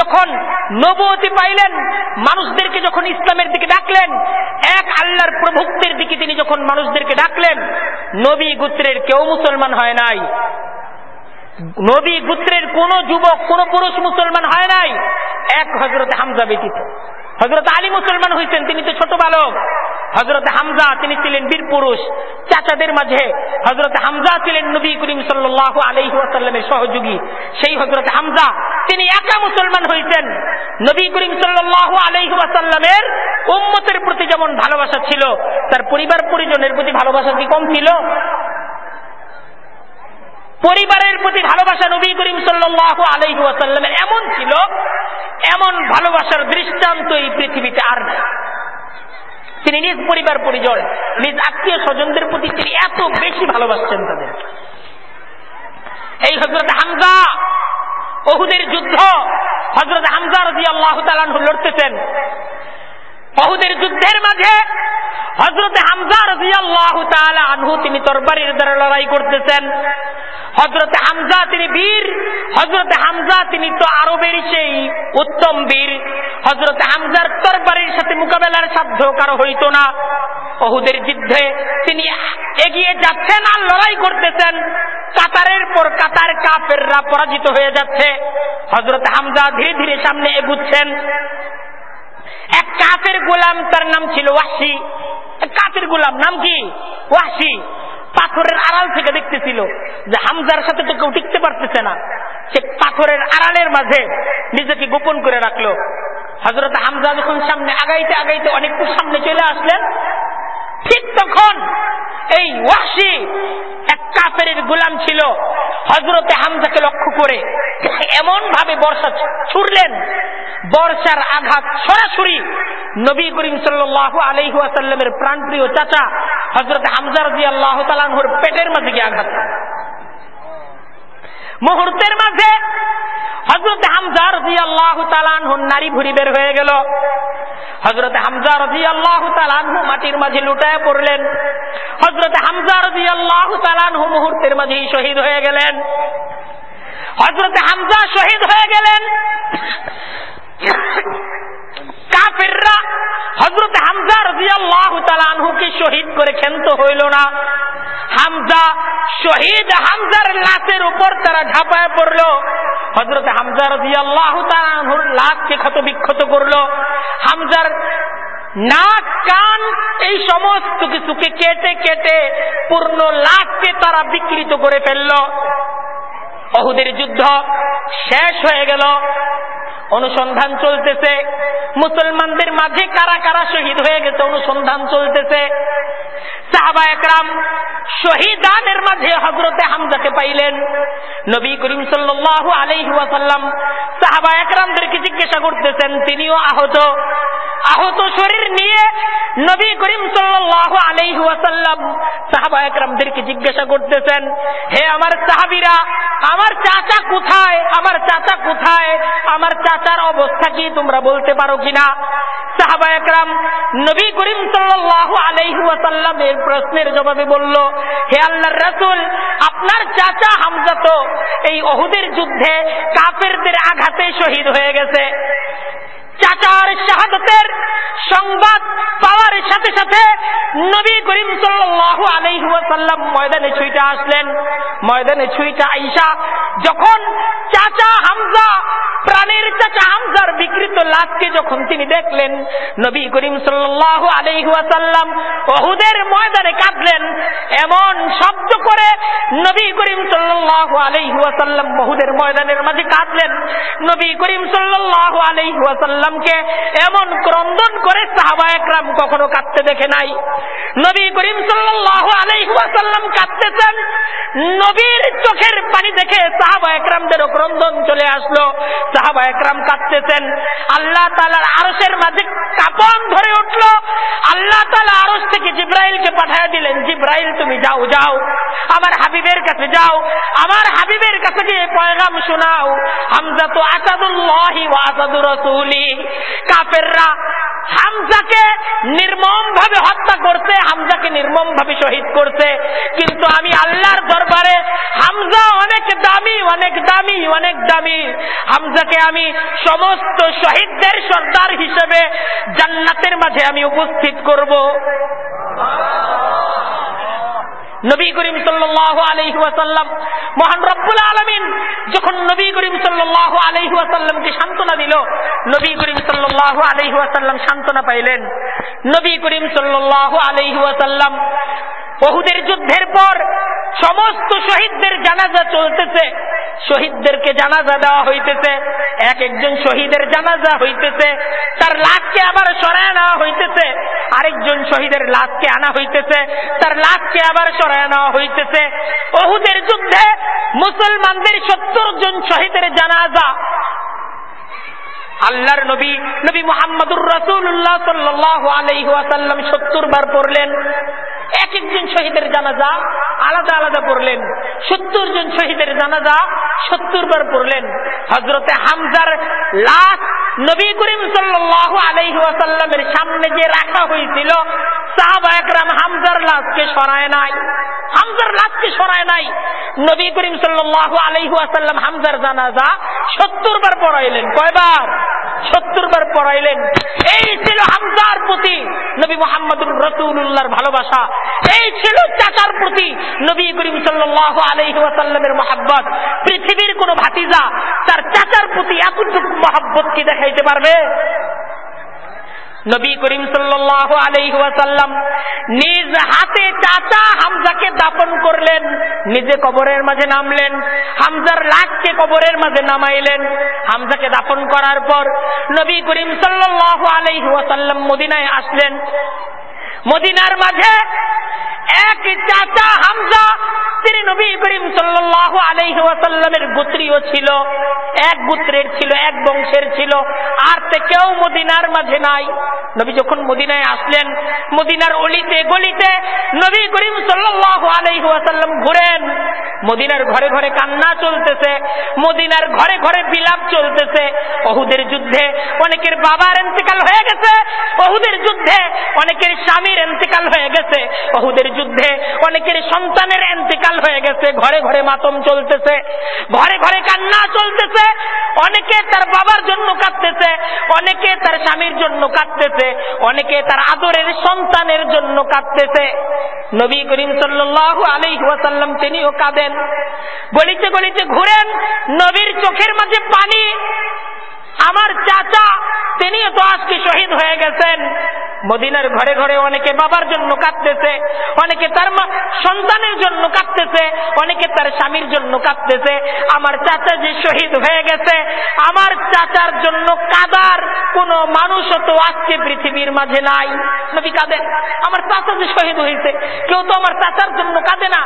যখন নবতী পাইলেন, মানুষদেরকে যখন ইসলামের দিকে ডাকলেন, এক আল্লাহর প্রভুত্বের দিকে তিনি যখন মানুষদেরকে ডাকলেন, নবী গোত্রের কেউ মুসলমান হয় নাই। নবী গোত্রের কোন যুবক, কোন পুরুষ মুসলমান হয় নাই। এক হজরত হামজা ব্যতীত। হজরত আলী মুসলমান হয়েছেন তিনি তো ছোট বালক। হজরত হামজা, তিনি ছিলেন বীর পুরুষ। চাচাদের মাঝে হজরত হামজা ছিলেন নবী করিম সাল্লাহ আলহিহাসাল্লামের সহযোগী। সেই হজরত হামজা, তিনি একা মুসলমান হয়েছেন নবী করিম সাল্লাহ আলহিহাসাল্লামের উম্মতের প্রতি যেমন ভালোবাসা ছিল, তার পরিবার পরিজনের প্রতি ভালোবাসা কি কম ছিল? পরিবারের প্রতি ভালোবাসা নবী করিম সাল্লাহ আলহিহাসাল্লামের এমন ছিল, এমন ভালোবাসার দৃষ্টান্ত এই পৃথিবীতে আর নেই। তিনি নিজ পরিবার পরিজন, নিজ আত্মীয় স্বজনদের প্রতি তিনি এত বেশি ভালোবাসছেন তাদের। এই হজরত হামজা অহুদের যুদ্ধ হজরত হামজা রাজি আল্লাহ তালানহু লড়তেছেন। অহুদের যুদ্ধের মাঝে হজরত হামজা রাজি আল্লাহ আনহু তিনি তরবারির দ্বারা লড়াই করতেছেন। হজরত হামজা তিনি বীর হজরত হামজা তিনি তো আরবের সেই উত্তম বীর। হজরত হামজার তরবারির সাথে মোকাবেলার সাধ্য কারও হইত না। অহুদের যুদ্ধে তিনি এগিয়ে যাচ্ছেন আর লড়াই করতেছেন। কাতারের পর কাতার কাপেররা পরাজিত হয়ে যাচ্ছে। হজরত হামজা ধীরে ধীরে সামনে এগুচ্ছেন। এক কাফের গোলাম তার নাম ছিল ওয়াসি কাফের গোলাম, নাম কি? ওয়াসি পাথরের আড়াল থেকে দেখতেছিল যে হামজার সাথে তো কেউ টিকতে পারতেছে না। সে পাথরের আড়ালের মাঝে নিজেকে গোপন করে রাখল। হজরত হামজা যখন সামনে আগাইতে আগাইতে অনেকটু সামনে চলে আসলেন, ঠিক তখন এই ওয়াসি এক কাফের গোলাম ছিল। হজরতে হামজাকে লক্ষ্য করে এমন ভাবে বর্ষা ছুড়লেন বর্ষার আঘাত সরাসরি নবী করিম সাল্লাহ আলহাসাল্লামের প্রাণপ্রিয় চাচা হজরত হামজা রাজি আল্লাহ তালানহর পেটের মাঝে গিয়ে আঘাত মুহূর্তের মাঝে হজরত হামজা রাজি আল্লাহ তালানহর নারী ভুরি বের হয়ে গেল। হজরত হামজা রাজি আল্লাহ তালানহু মাটির মাঝে লুটায় পড়লেন। হজরত হামজা রাজি আল্লাহ তালানহু মুহূর্তের মাঝেই শহীদ হয়ে গেলেন। হজরত হামজা শহীদ হয়ে গেলেন। কাফেররা হজরত হামজা রাজিয়াল্লাহ তালানহুকে শহীদ করে ক্ষান্ত হইল না। হামজা শহীদ হামজার লাশের উপর তারা ঝাঁপায় পড়ল। হজরত হামজা রাজিয়াল্লাহ তালানহুর লাশকে ক্ষত বিক্ষত করল। হামজার নাক, কান এই সমস্ত কিছুকে কেটে কেটে পূর্ণ লাশকে তারা বিকৃত করে ফেলল। অহুদের যুদ্ধ শেষ হয়ে গেল। অনুসন্ধান চলতেছে। মুসলমানদের মাঝে কারা কারা শহীদ হয়ে গেছে অনুসন্ধান চলতেছে। সাহাবা একরাম শহীদানের মাঝে হজরতে হামজাকে পাইলেন। নবী করিম সাল্লাহ আলহিহাসাল্লাম সাহাবা একরামদেরকে জিজ্ঞাসা করতেছেন, তিনিও আহত। আহত শরীর নিয়ে নবী করিম সাল্লাহ আলহিহাসাল্লাম সাহাবা একরামদেরকে জিজ্ঞাসা করতেছেন, হে আমার সাহাবিরা আমার চাচা কোথায়? আমার চাচা কোথায়? আমার চাচার অবস্থা কি তোমরা বলতে পারো কিনা? সাহাবায়করাম নবী করিম সাল্লাহ আলহিহাসাল্লামের প্রশ্নের জবাবে বলল, হে আল্লাহর রসুল, আপনার চাচা হামজা তো এই অহুদের যুদ্ধে কাফেরদের আঘাতে শহীদ হয়ে গেছে। চাচার শাহাদতের সংবাদ পাওয়ার সাথে সাথে নবী করিম সাল্লাহ আলহিহাসাল্লাম ময়দানে ছুইটা আসলেন। ময়দানে ছুইটা আইসা যখন চাচা হামজা, প্রাণের চাচা হামজার বিকৃত লাশকে যখন তিনি দেখলেন, নবী করিম সাল্লাহ আলহিহাসাল্লাম অহুদের ময়দানে কাঁদলেন। এমন শব্দ করে নবী করিম সাল্লাহ আলহিহাসাল্লাম বহুদের ময়দানের মাঝে কাঁদলেন। নবী করিম সাল্লাহ আলহিহাসাল্লামকে এমন ক্রন্দন করে সাহাবা একরাম কখনো কাঁদতে দেখে নাই। নবী করিম সাল্লাহ আলহিহাসাল্লাম কাঁদতেছেন। নবীর চোখের পানি দেখে সাহাবা একরামদেরও ক্রন্দন চলে আসলো। সাহাবা একরাম কাঁদতেছেন। আল্লাহ তালার আরসের মাঝে কাপন ধরে উঠল। আল্লাহ তালা আরস থেকে জিব্রাইলকে পাঠিয়ে দিলেন, জিব্রাইল, তুমি যাও যাও। আমার হাবিবের কাছে যাও। আমার হাবিবের কাছে গিয়ে পয়গাম শোনাও। হামজা তো আসাদুল্লাহি ও আসাদুর রসুলি। কাফেররা হামজাকে নির্মম ভাবে হত্যা করছে, হামজাকে নির্মম ভাবে শহীদ করছে। কিন্তু আমি আল্লাহর দরবারে হামজা অনেক দামি অনেক দামি অনেক দামি। হামজাকে আমি সমস্ত শহীদদের সর্দার হিসেবে জান্নাতের মাঝে আমি উপস্থিত করব। নবী করিম সাল্লাহ আলহি ওয়াসাল্লাম, মহান রব্বুল আলমিন যখন নবী করিম সাল্লাহ আলহি ওয়াসাল্লামকে সান্ত্বনা দিল, নবী করিম সাল্লাহ আলহি ওয়াসাল্লাম সান্ত্বনা পাইলেন। নবী করিম সাল্লাহ আলহি ওয়াসাল্লাম বহুদের যুদ্ধের পর সমস্ত শহীদদের জানাজা চলতেছে। শহীদদেরকে জানাজা দেওয়া হইতেছে, এক একজন শহীদের জানাজা হইতেছে, তার লাশকে আবার সরায় নেওয়া হইতেছে, আরেকজন শহীদের লাশকে আনা হইতেছে, তার লাশকে আবার সরায় নেওয়া হইতেছে। বহুদের যুদ্ধে মুসলমানদের সত্তর জন শহীদের জানাজা আল্লাহর নবী নবী মোহাম্মদুর রসুল্লাহ সাল্লাহ আলহাসাল্লাম সত্তর বার পড়লেন। এক একজন শহীদের জানাজা আলাদা আলাদা পড়লেন। সত্তর জন শহীদের জানাজা সত্তর বার পড়লেন। হজরতে হামজার লাশ নবী করিম সাল্লাহ আলহাসাল্লামের সামনে যে রাখা হয়েছিল, সাহাবা একরাম হামজার লাশকে সরায় নাই। হামজার লাশকে সরায় নাই। নবী করিম সাল্লাহ আলহাসাল্লাম হামজার জানাজা সত্তর বার পড়াইলেন। কয়বার? সত্তর বার পড়াইলেন। এই ছিল হামজার প্রতি নবী মোহাম্মদুর রসুল্লাহর ভালোবাসা। এই ছিল চাচার প্রতি নবী করিম সাল্লাহ আলহিহাসাল্লামের মহাব্বত। পৃথিবীর কোন ভাতিজা তার চাচার প্রতি এতটুকু মহাব্বত কি দেখাইতে পারবে? নবী করিম সাল্লাহ আলহিহাসাল্লাম নিজ হাতে চাচা হামজাকে দাপন করলেন, নিজে কবরের মাঝে নামলেন, হামজার লাখকে কবরের মাঝে নামাইলেন। হামজাকে দাপন করার পর নবী করিম সাল্লাহ আলহিহাসাল্লাম মদিনায় আসলেন। মদিনার মাঝে এক চাচা হামজা তিনি নবী করিম সাল্লাহ আলহিহাসাল্লামের গোত্রীয় ছিল, এক গোত্রের ছিল, এক বংশের ছিল, আর তে কেউ মদিনার মাঝে নাই। নবী যখন মদিনায় আসলেন, মদিনার অলিতে গলিতে নবী করিম সাল্লাহ আলহিহাসাল্লাম ঘুরেন। মদিনার ঘরে ঘরে কান্না চলতেছে, মদিনার ঘরে ঘরে বিলাপ চলতেছে। অহুদের যুদ্ধে অনেকের বাবার এন্তেকাল হয়ে গেছে, অহুদের যুদ্ধে অনেকের স্বামীর এন্তেকাল হয়ে গেছে। অহুদের যুদ্ধে অনেকের সন্তানের এন্তেকাল হয়ে গেছে, ঘরে ঘরে মাতম চলতেছে, ঘরে ঘরে কান্না চলতেছে, অনেকে তার বাবার জন্য কাঁদতেছে, অনেকে তার স্বামীর জন্য কাঁদতেছে, অনেকে তার আদরের সন্তানের জন্য কাঁদতেছে। নবী করিম সাল্লাহ আলী ওয়াসাল্লাম তিনিও কাঁদেন। গলিতে গলিতে ঘুরেন, নবীর চোখের মাঝে পানি আমার চাচা তিনিও তো আজকে শহীদ হয়ে গেছেন। মদিনার ঘরে ঘরে অনেকে বাবার জন্য কাঁদতেছে, অনেকে তার সন্তানের জন্য কাঁদতেছে, অনেকে তার স্বামীর জন্য কাঁদতেছে। আমার চাচা যে শহীদ হয়ে গেছে, আমার চাচার জন্য কাদার কোন মানুষও তো আজকে পৃথিবীর মাঝে নাই। নবী কাঁদেন, আমার চাচা যে শহীদ হয়েছে, কেউ তো আমার চাচার জন্য কাঁদে না।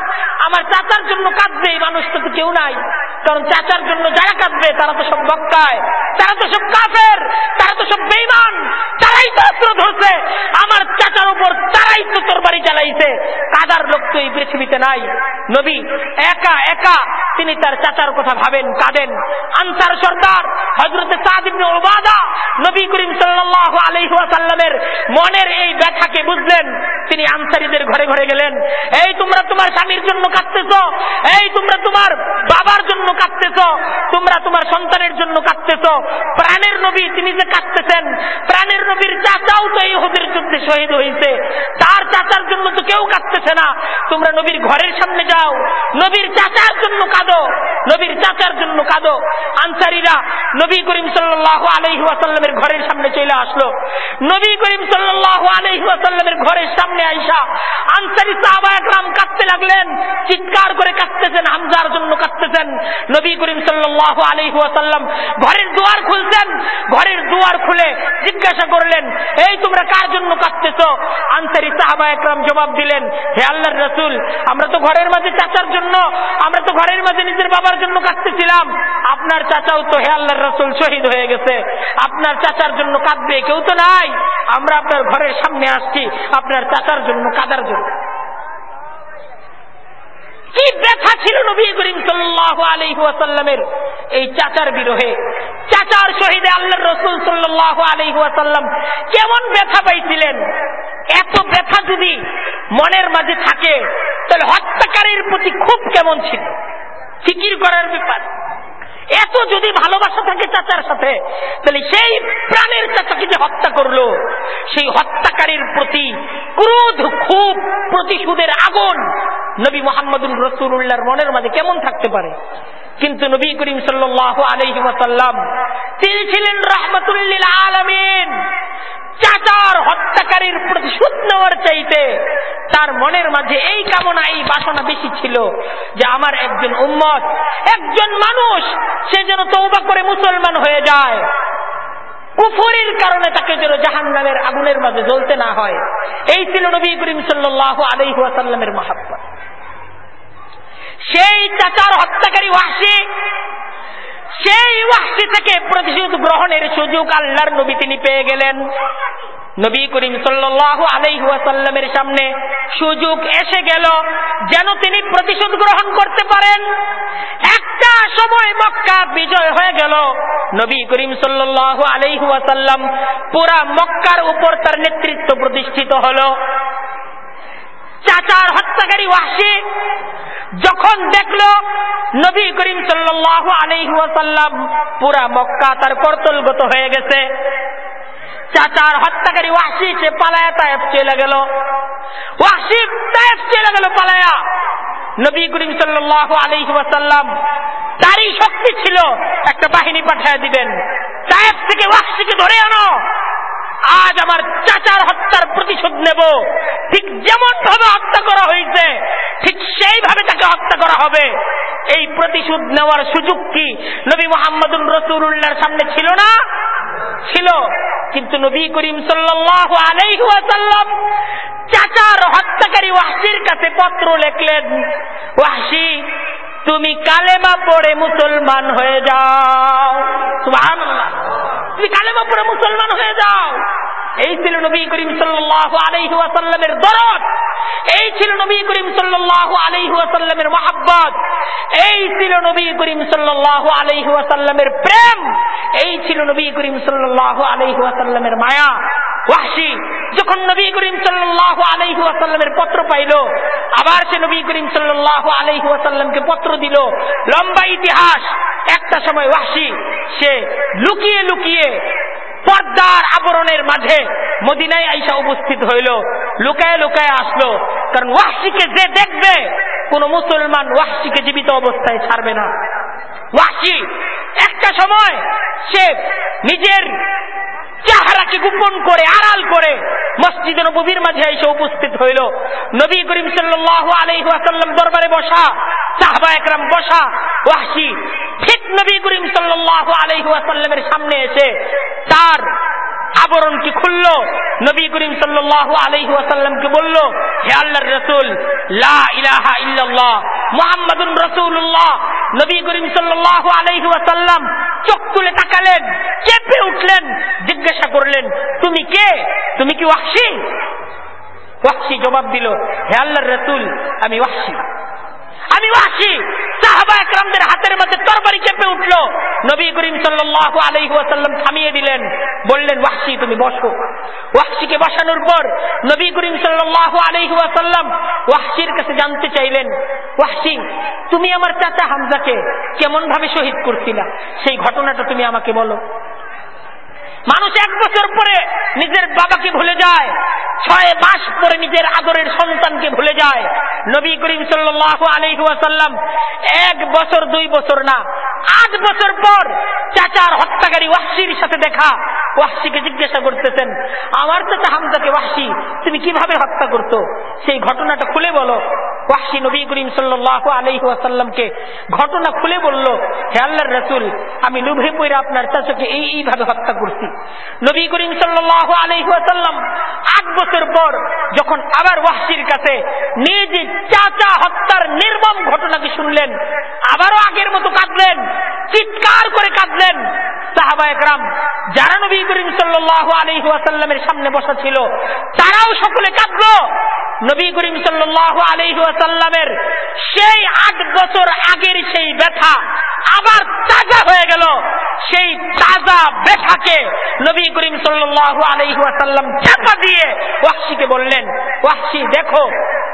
আমার চাচার জন্য কাঁদবে এই মানুষ তো কেউ নাই। কারণ চাচার জন্য যারা কাঁদবে, তারা তো সব বক্কায়। তারা তো সব কাফের তারা তো সব বেইমান তারাই তো অস্ত্র ধরছে। আমার চাচার উপর চালাইছে। কাদার লোক তো এই পৃথিবীতে নাই। নবী, একা একা তিনি তার চাচার কথা ভাবেন, কাঁদেন। আনসার সর্দার হজরতে নবী করিম মনের এই ব্যথাকে বুঝলেন। তিনি আনসারিদের ঘরে ঘরে গেলেন। এই তোমরা তোমার স্বামীর জন্য কাঁদতেছ, এই তোমরা তোমার বাবার জন্য কাঁদতেছ, তোমরা তোমার সন্তানের জন্য কাঁদতেছ। প্রাণের নবী তিনি যে কাঁদতেছেন, প্রাণের নবীর চাচাও তো এই হদের যুদ্ধে শহীদ হয়েছে তার চাচার জন্য তো কেউ কাঁদতেছে না। তোমরা নবীর ঘরের সামনে যাও। নবীর চাচার জন্য কাঁদো। নবীর চাচার জন্য কাঁদো। আনসারিরা নবী করিম সাল্লাহ আলহি ওয়াসাল্লামের ঘরের সামনে চলে আসলো। নবী করিম সাল্লাহ আলহি ওয়াসাল্লামের ঘরের সামনে আইসা আনসারি সাহাবা একরাম কাঁদতে লাগলেন। চিৎকার করে কাঁদতেছেন হামজার নবী করিম সাল্লাহ আলহি ওয়াসাল্লাম ঘরের দুয়ার খুলছেন। ঘরের দুয়ার খুলে জিজ্ঞাসা করলেন, এই তোমরা কার জন্য কাঁদতেছ? আনসারি সাহাবা একরাম জবাব দিলেন, হে আল্লাহর রসুল, আমরা তো ঘরের মাঝে চাচার জন্য, আমরা তো ঘরের মাঝে নিজের বাবার জন্য কাঁদতেছিলাম। আপনার চাচাও তো হে আল্লাহর রসুল শহীদ হয়ে গেছে। আপনার চাচার জন্য কাঁদবে কেউ তো নাই। আমরা আপনার ঘরের সামনে আসছি, আপনার চাচার জন্য কাদার জন্য। কি ব্যথা ছিল নবী করিম সাল্লাহ এই চাচার বিরোহে। চাচার শহীদে আল্লাহ রসুল সাল্লাহ কেমন ব্যথা পাইছিলেন? এত ব্যথা যদি মনের মাঝে থাকে, তাহলে হত্যাকারীর প্রতি খুব কেমন ছিল? ফিকির করার ব্যাপার। এত যদি ভালোবাসা থাকে চাচার সাথে, তাহলে সেই প্রাণের চাচাকে যে হত্যা করল, সেই হত্যাকারীর প্রতি ক্রোধ খুব প্রতিশোধের আগুন নবী মোহাম্মদুল রসুল্লাহর মনের মাঝে কেমন থাকতে পারে? কিন্তু নবী করিম সাল্লাহ আলহি ওয়াসাল্লাম তিনি ছিলেন রহমতুল্লিল আলমিন। চাচার হত্যাকারীর প্রতিশোধ নেওয়ার চাইতে তার মনের মাঝে এই কামনা, এই বাসনা বেশি ছিল যে আমার একজন উম্মত, একজন মানুষ, সে যেন তৌবা করে মুসলমান হয়ে যায়। কুফরির কারণে তাকে যেন জাহান নামের আগুনের মাঝে জ্বলতে না হয়। এই ছিল নবী করিম সাল্লাহ আলহিহাসাল্লামের মহাব্বা সেই চাচার হত্যাকারী ওয়াসি, সেই ওয়াসি থেকে প্রতিশোধ গ্রহণের সুযোগ আল্লাহর নবী তিনি পেয়ে গেলেন। নবী করিম সাল্লাহ আলাইহাসাল্লামের সামনে সুযোগ এসে গেল যেন তিনি প্রতিশোধ গ্রহণ করতে পারেন। একটা সময় মক্কা বিজয় হয়ে গেল। নবী করিম সাল্লাহ আলাইহাসাল্লাম পুরা মক্কার উপর তার নেতৃত্ব প্রতিষ্ঠিত হল। চাচার হত্যাকারী ওয়াসি যখন দেখল নবী করিম সাল্লাহ আলহাসাল্লাম পুরা মক্কা তার কর্তলগত হয়ে গেছে। চাচার হত্যাকারী ওয়াসি সে পালায়া তায়েফ চলে গেল। ওয়াসি তায়েফ চলে গেল পালায়া। নবী করিম সাল্লাহ আলহাসাল্লাম তারই শক্তি ছিল একটা বাহিনী পাঠিয়ে দিবেন। তায়েফ থেকে ওয়াসিকে ধরে আনো। আজ আমার চাচার হত্যার প্রতিশোধ নেব। ঠিক যেমন ভাবে হত্যা করা হয়েছে, ঠিক সেইভাবে তাকে হত্যা করা হবে। এই প্রতিশোধ নেওয়ার সুযোগ কি নবী মোহাম্মদুল রসুল্লাহর সামনে ছিল না? ছিল। কিন্তু নবী করিম আলাইহাল্লাম চাচার হত্যাকারী ওয়াসির কাছে পত্র লেখলেন ওয়াসি তুমি কালেমা পড়ে মুসলমান হয়ে যাও। তুমি কালেমা পড়ে মুসলমান হয়ে যাও। এই ছিল নবী করিম সাল্লাহ আলাইহাসাল্লামের দরদ। এই ছিল নবী করিম সাল্লাহ আলাইহাসাল্লামের মহাব্বত। এই ছিল নবী করিম সাল্লাহ আলাইহাসাল্লামের প্রেম। এই ছিল নবী করিম সাল্লাহ আলাইহাসাল্লামের মায়া ওয়াসি যখন নবী করিম সাল্লাহ আলাইহাসাল্লামের পত্র পাইল, আবার সে নবী করিম সাল্লাহ আলাইহাসাল্লামকে পত্র দিল। লম্বা ইতিহাস, একটা সময় ওয়াসি সে লুকিয়ে লুকিয়ে পর্দার আবরণের মাঝে মদিনায় আইসা উপস্থিত হইল। লুকায় লুকায় আসলো। কারণ ওয়াসিকে যে দেখবে, কোন মুসলমান ওয়াসিকে জীবিত অবস্থায় ছাড়বে না। ওয়াসি একটা সময় সে নিজের চেহারাকে গোপন করে, আড়াল করে মসজিদে নবীর মাঝে এসে উপস্থিত হইল। নবী করিম সাল্লাহ আলহাসাল্লাম দরবারে বসা, সাহবা একরাম বসা ওয়াসি ঠিক নবী করিম সাল্লাহ আলহাসাল্লামের সামনে এসে তার আবরণটি খুলল? নবী করিম সাল্লাহ আলহি ওয়াসাল্লামকে বলল, হে আল্লাহর রসুল, লা ইলাহা ইল্লাল্লাহ রসুল্লাহ নবী করিম সাল্লাহ আলহি ওয়াসাল্লাম চোখ তুলে তাকালেন, চেপে উঠলেন, জিজ্ঞাসা করলেন, তুমি কে? তুমি কি ওয়াসি ওয়াসি জবাব দিল, হে আল্লাহর রসুল, আমি ওয়াসি আমি ওয়াসি। সাহাবা একরামদের হাতের মধ্যে তরবারি চেপে উঠল। নবী করিম সাল্লাহ আলহি ওয়াসাল্লাম থামিয়ে দিলেন। বললেন, ওয়াসি, তুমি বসো। ওয়াসিকে বসানোর পর নবী করিম সাল্লাহ আলহি ওয়াসাল্লাম ওয়াসির কাছে জানতে চাইলেন, ওয়াসি, তুমি আমার চাচা হামজাকে কেমন ভাবে শহীদ করছিলা? সেই ঘটনাটা তুমি আমাকে বলো। মানুষ এক বছর পরে নিজের বাবাকে ভুলে যায়, ছয় মাস পরে নিজের আদরের সন্তানকে ভুলে যায়। নবী করিম সাল্লাহ আলহাসাল্লাম এক বছর, দুই বছর না, আট বছর পর চাচার হত্যাকারী ওয়াসির সাথে দেখা। ওয়াসিকে জিজ্ঞাসা করতেছেন, আমার চাচা হামজাকে ওয়াসি তুমি কীভাবে হত্যা করতো সেই ঘটনাটা খুলে বলো। ওয়াসি নবী করিম সাল্লাহ আলহাসাল্লামকে ঘটনা খুলে বলল, হে আল্লাহর রসুল, আমি লুভে পড়ে আপনার চাচাকে এই, এইভাবে হত্যা করছি। নবী করিম সাল্লাহ আলহাসাল্লাম আট বছর পর যখন আবার ওয়াসির কাছে নিজ চাচা হত্যার নির্মম ঘটনাকে শুনলেন, আবারও আগের মতো কাঁদলেন, চিৎকার করে কাঁদলেন। সাহাবা একরাম, যারা নবী করিম সাল্লাহ আলহাসাল্লামের সামনে বসা ছিল, তারাও সকলে কাঁদল। নবী করিম সাল্লাহ আলহাসাল্লামের সেই আট বছর আগের সেই ব্যথা আবার তাজা হয়ে গেল। সেই তাজা ব্যথাকে নবী করিম সাল্লাহ আলহাসাল্লাম চাপা দিয়ে ওয়াসিকে বললেন ওয়াসি দেখো,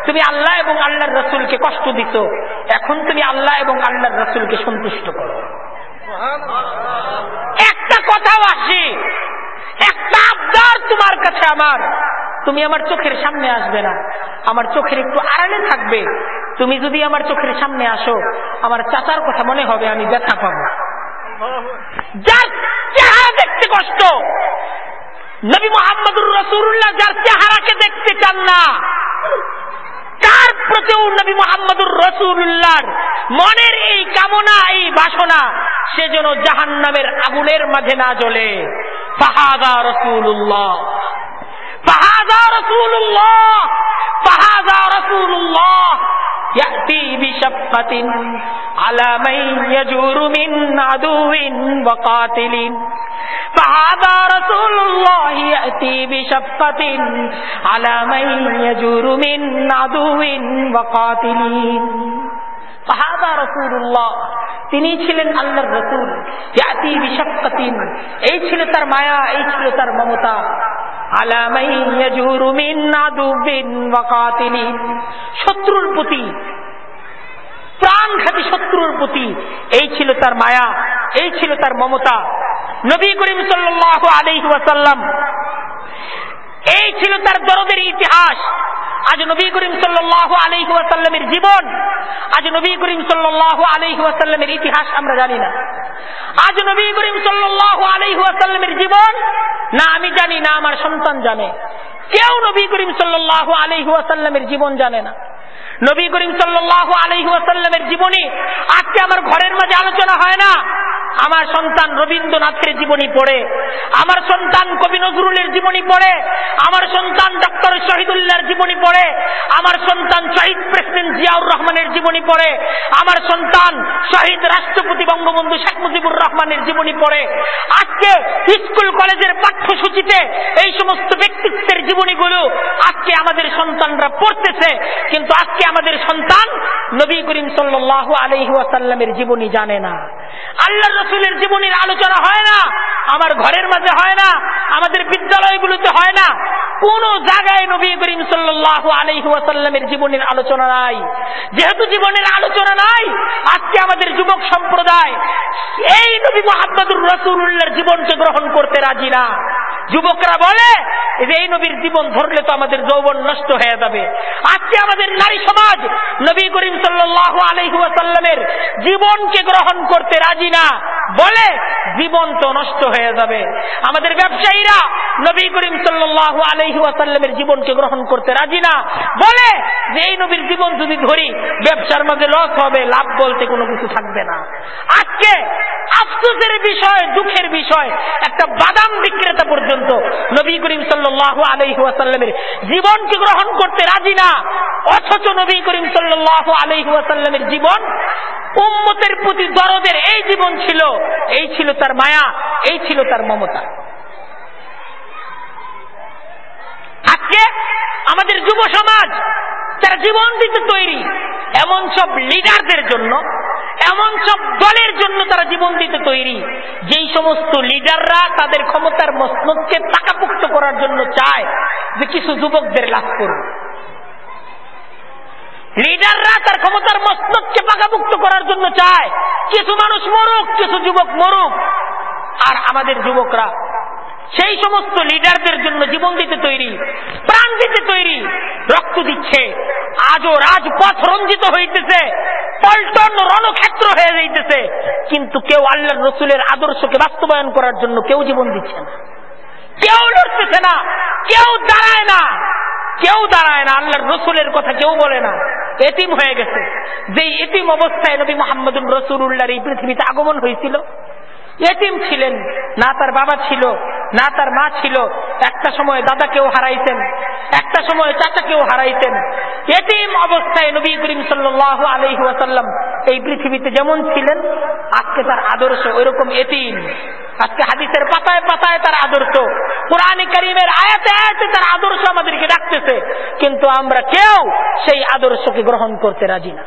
তুমি আল্লাহ এবং আল্লাহর রসুলকে কষ্ট দিত এখন তুমি আল্লাহ এবং আল্লাহর রসুলকে সন্তুষ্ট করো। একটা কথাও আসি একটা আবদার তোমার কাছে আমার। তুমি আমার চোখের সামনে আসবে না। আমার চোখের একটু আড়ালে থাকবে। তুমি যদি আমার চোখের সামনে আসো, আমার চাচার কথা মনে হবে, আমি ব্যথা পাবো। দেখতে কষ্ট, নবী মোহাম্মদুর রসুল্লাহ যার চেহারাকে দেখতে চান না, তার প্রতিও নবী মোহাম্মদুর রসুল্লাহর মনের এই কামনা, এই বাসনা, সে যেন জাহান নামের আগুনের মাঝে না জ্বলে। ফাহাদা রসুল্লাহ فهذا رسول الله فهذا رسول الله. يأتي بشفقة على من يجور من عدو وقاتل. فهذا رسول الله يأتي بشفقة على من يجور من عدو وقاتل. তিনি ছিলেন আল্লাহর রসুল। জাতি বিশাক্কাতিন, এই ছিল তার মায়া, এই ছিল তার মমতা। শত্রুর প্রতি, প্রাণঘাতী শত্রুর প্রতি, এই ছিল তার মায়া, এই ছিল তার মমতা। নবী করিম সাল্লাহ আলহি ওয়াসাল্লাম এই ছিল তার দরদের ইতিহাস। আজ নবী করিম সাল্লাহ আলহি ওয়াসাল্লামের জীবন, আজ নবী করিম সাল্লাহ আলহি ওয়াসাল্লামের ইতিহাস আমরা জানি না। আজ নবী করিম সাল্লাহ আলহি ওয়াসাল্লামের জীবন, না আমি জানি, না আমার সন্তান জানে। কেউ নবী করিম সাল্লাহ আলহি ওয়াসাল্লামের জীবন জানে না। নবী করিম সাল্লাহ আলহি জীবনী, আজকে আমার ঘরের মাঝে আলোচনা হয় না। আমার সন্তান রবীন্দ্রনাথের জীবনী পড়ে, আমার সন্তান কবি নজরুলের জীবনী পড়ে, আমার সন্তান ডক্টর শহীদুল্লাহর জীবনী পড়ে, আমার সন্তান শহীদ প্রেসিডেন্ট জিয়াউর রহমানের জীবনী পড়ে, আমার সন্তান শহীদ রাষ্ট্রপতি বঙ্গবন্ধু শেখ মুজিবুর রহমানের জীবনী পড়ে। আজকে স্কুল কলেজের পাঠ্যসূচিতে এই সমস্ত ব্যক্তিত্বের জীবনীগুলো আজকে আমাদের সন্তানরা পড়তেছে, কিন্তু আজকে আমাদের সন্তান নবী করিম সাল্লাহ আলহি জীবনী জানে না। আল্লাহ রসুলের জীবনীর আলোচনা হয় না, আমার ঘরের মাঝে হয় না, আমাদের বিদ্যালয়গুলোতে হয় না। কোন জায়গায় নবী করিম সাল্লাহ আলহি জীবনের আলোচনা নাই। যেহেতু জীবনের আলোচনা নাই, আজকে আমাদের যুবক সম্প্রদায় এই নবী মোহাম্মদুর রসুল্লাহর জীবনকে গ্রহণ করতে রাজি না। যুবকরা বলে, এই নবীর জীবন ধরলে তো আমাদের যৌবন নষ্ট হয়ে যাবে। আজকে আমাদের নারী সমাজ নবী করিম সাল্লাহ আলহিহাসাল্লামের জীবনকে গ্রহণ করতে রাজি না, বলে জীবন তো নষ্ট হয়ে যাবে। আমাদের ব্যবসায়ীরা নবী করিম সাল্লাহ আলহিহাসাল্লামের জীবনকে গ্রহণ করতে রাজি না, বলে যে এই নবীর জীবন যদি ধরি, ব্যবসার মাঝে লস হবে, লাভ বলতে কোনো কিছু থাকবে না। আজকে আফসোসের বিষয়, দুঃখের বিষয়, একটা বাদাম বিক্রেতা পর্যন্ত নবী করিম সাল্লাহ আলহিহাসাল্লামের জীবনকে গ্রহণ করতে রাজি না, অথচ নবী করিম সাল্লাহ আলহিহাসাল্লামের জীবন, উম্মতের প্রতি দরদের এই জীবন ছিল, এই ছিল তার মায়া, এই ছিল তার মমতা। আজকে আমাদের যুব সমাজ, যারা জীবন দিতে তৈরি, এমন সব লিডারদের জন্য, এমন সব দলের জন্য তারা জীবন দিতে তৈরি, যেই সমস্ত লিডাররা তাদের ক্ষমতার মসনদকে পাকাপুক্ত করার জন্য চায় যে কিছু যুবকদের লাভ করুন লিডাররা তার ক্ষমতার মসনদকে পাকাপুক্ত করার জন্য চায়। কিছু মানুষ মরুক, কিছু যুবক মরুক। আর আমাদের যুবকরা সেই সমস্ত লিডারদের জন্য জীবন দিতে তৈরি, প্রাণ দিতে তৈরি, রক্ত দিচ্ছে। আজও রাজপথ রঞ্জিত হইতেছে, পল্টন রণক্ষেত্র হয়ে যাইতেছে। কিন্তু কেউ আল্লাহ রসুলের আদর্শকে বাস্তবায়ন করার জন্য কেউ জীবন দিচ্ছে না। কেউ লড়তেছে না, কেউ দাঁড়ায় না। কেউ দাঁড়ায় না, আল্লাহর রসুলের কথা কেউ বলে না। এতিম হয়ে গেছে। যে এতিম অবস্থায় নবী মোহাম্মদুল রসুল্লাহর এই পৃথিবীতে আগমন হয়েছিল, এতিম ছিলেন, না তার বাবা ছিল, না তার মা ছিল, একটা সময় দাদাকেও হারাইতেন, একটা সময় চাচাকেও হারাইতেন। এতিম অবস্থায় নবী করিম সাল্লাহ আলহি ওয়াসাল্লাম এই পৃথিবীতে যেমন ছিলেন, আজকে তার আদর্শ ওইরকম এতিম। আজকে হাদিসের পাতায় পাতায় তার আদর্শ। কোরআনে করিমের আয়াতে আয়াতে তার আদর্শ আমাদেরকে ডাকতেছে। কিন্তু আমরা কেউ সেই আদর্শকে গ্রহণ করতে রাজি না।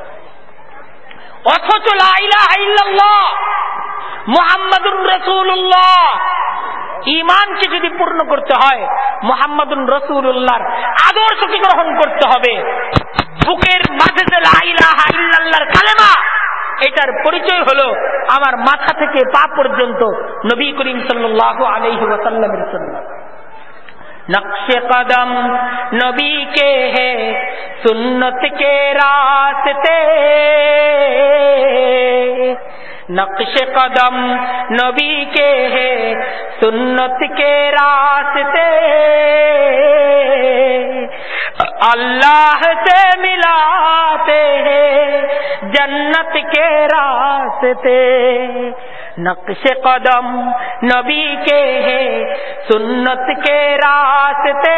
অথচ মোহাম্মদুর রসুল্লাহ ইমানকে যদি পূর্ণ করতে হয়, মোহাম্মদুন রসুল্লাহর আদর্শকে গ্রহণ করতে হবে। বুকের মাঝে যে লাইলাহার কালেমা এটার পরিচয় হলো আমার মাথা থেকে পা পর্যন্ত নবী করিম সাল্লাহ আলহি ওয়াসাল্লামের সন্ন্যত नक्श कदम नबी के है सुन्नत के रास्ते नक्श कदम नबी के है सुन्नत के रास्ते अल्लाह से मिलाते हैं जन्नत के रास्ते नक्श कदम नबी के है सुन्नत के रास्ते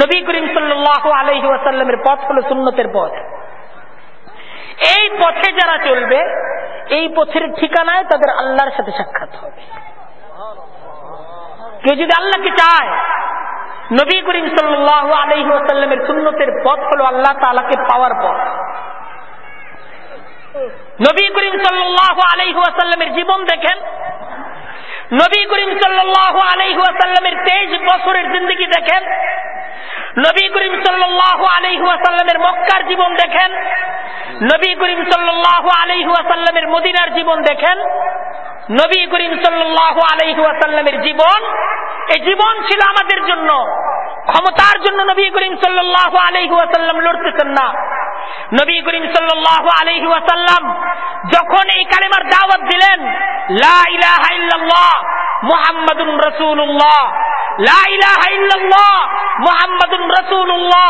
নবী করিম সাল্লাহ আলহি ওয়াসাল্লামের পথ হলো সুন্নতের পথ এই পথে যারা চলবে এই পথের ঠিকানায় তাদের আল্লাহর সাথে সাক্ষাৎ হবে কেউ যদি আল্লাহকে চায়, নবী করিম সাল্লাহ আলহি ওয়াসাল্লামের সুন্নতের পথ হলো আল্লাহ তালাকে পাওয়ার পথ। নবী করিম সাল্লাহ আলহি ওয়াসাল্লামের জীবন দেখেন, নবী করিম সাল্লাহ আলহি ওয়াসাল্লামের তেইশ বছরের জিন্দগি দেখেন, নবী করিম সাল্লাহ আলহিহাসাল্লামের মক্কার জীবন দেখেন, নবী করিম সাল্লাহ আলহিহাসাল্লামের মদিনার জীবন দেখেন নবী করিম সাল্লাহ আলহিহাসাল্লামের জীবন, এই জীবন ছিল আমাদের জন্য। ক্ষমতার জন্য নবী করিম সাল্লাহ আলহিহাসাল্লাম লড়তেছেন না। নবী করিম সাল্লাহ আলহিহাসাল্লাম যখন এই কালেমার দাওয়াত দিলেন মুহাম্মাদুন রাসূলুল্লাহ মোহাম্মদুন রসুল্লাহ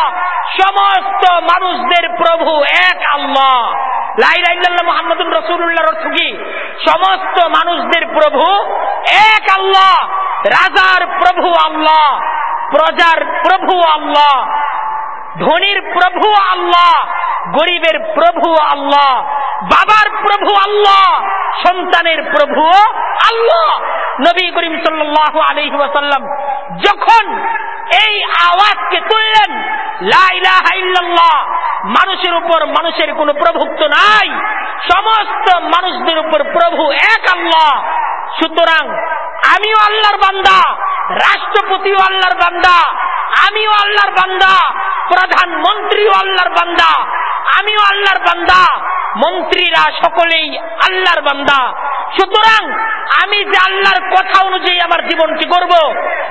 সমস্ত মানুষদের প্রভু এক আল্লাহ। লাইলাইল্লাহ মোহাম্মদুন রসুল্লাহর অর্থ কি? সমস্ত মানুষদের প্রভু এক আল্লাহ, রাজার প্রভু আল্লাহ, প্রজার প্রভু আল্লাহ। ধনির প্রভু আল্লাহ, গরিবের প্রভু আল্লাহ, বাবার প্রভু আল্লাহ, সন্তানের প্রভু আল্লাহ। নবী করিম সাল্লাহ আলহি যখন এই আওয়াজকে তুললেন মানুষের উপর মানুষের কোন প্রভুত্ব নাই, সমস্ত মানুষদের উপর প্রভু এক আল্লাহ। সুতরাং আমিও আল্লাহর বান্দা, রাষ্ট্রপতিও আল্লাহর বান্দা আমিও আল্লাহর বান্দা, প্রধানমন্ত্রীও আল্লাহর বান্দা, আমিও আল্লাহর বান্দা, মন্ত্রীরা সকলেই আল্লাহর বান্দা। সুতরাং আমি যে আল্লাহর কথা অনুযায়ী আমার জীবনকে করব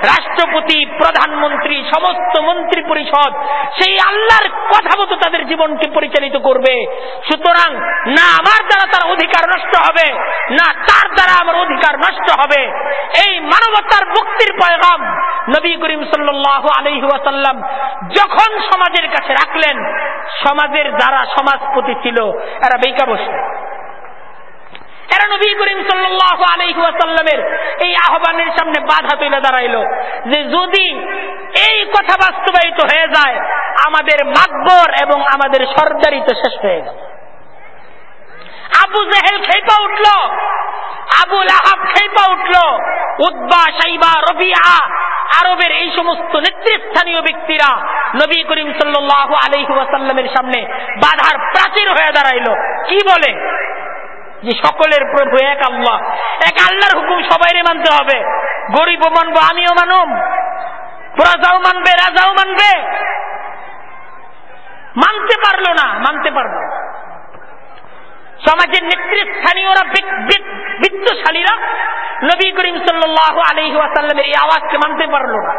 রাষ্ট্রপতি, প্রধানমন্ত্রী, সমস্ত মন্ত্রী পরিষদ সেই আল্লাহর কথা মতো তাদের জীবনকে পরিচালিত করবে। সুতরাং না আমার দ্বারা তার অধিকার নষ্ট হবে, না তার দ্বারা আমার অধিকার নষ্ট হবে। এই মানবতার মুক্তির পয়গাম নবী করিম সাল্লাহ আলহিহাসাল্লাম যখন সমাজের কাছে রাখলেন, সমাজের যারা সমাজপতি ছিল, এরা বেকা এই আহ্বানের সামনে বাধা তুলে দাঁড়াইল যে যদি এই কথা বাস্তবায়িত হয়ে যায়, আমাদের মাকবর এবং আমাদের সর্দারি তো শেষ হয়ে গেল আবু জেহেল খেপা উঠল। আবুল আহাব খেপা উঠল। উদ্বা সাইবা, রবিআ আরবের এই সমস্ত নেতৃস্থানীয় ব্যক্তিরা নবী করিম সাল্লাহ আলহি সামনে বাধার প্রাচীর হয়ে দাঁড়াইল। কি বলে? যে সকলের প্রভু এক আল্লাহ। এক আল্লাহর হুকুম সবাইরে মানতে হবে। গরিবও মানবো, আমিও মানব প্রজাও মানবে, রাজাও মানবে। মানতে পারল না, মানতে পারল সমাজের নেতৃস্থানীয়রা বিত্তশালীরা নবী করিম সাল্লাহ আলহি আসাল্লামের এই আওয়াজকে মানতে পারল না।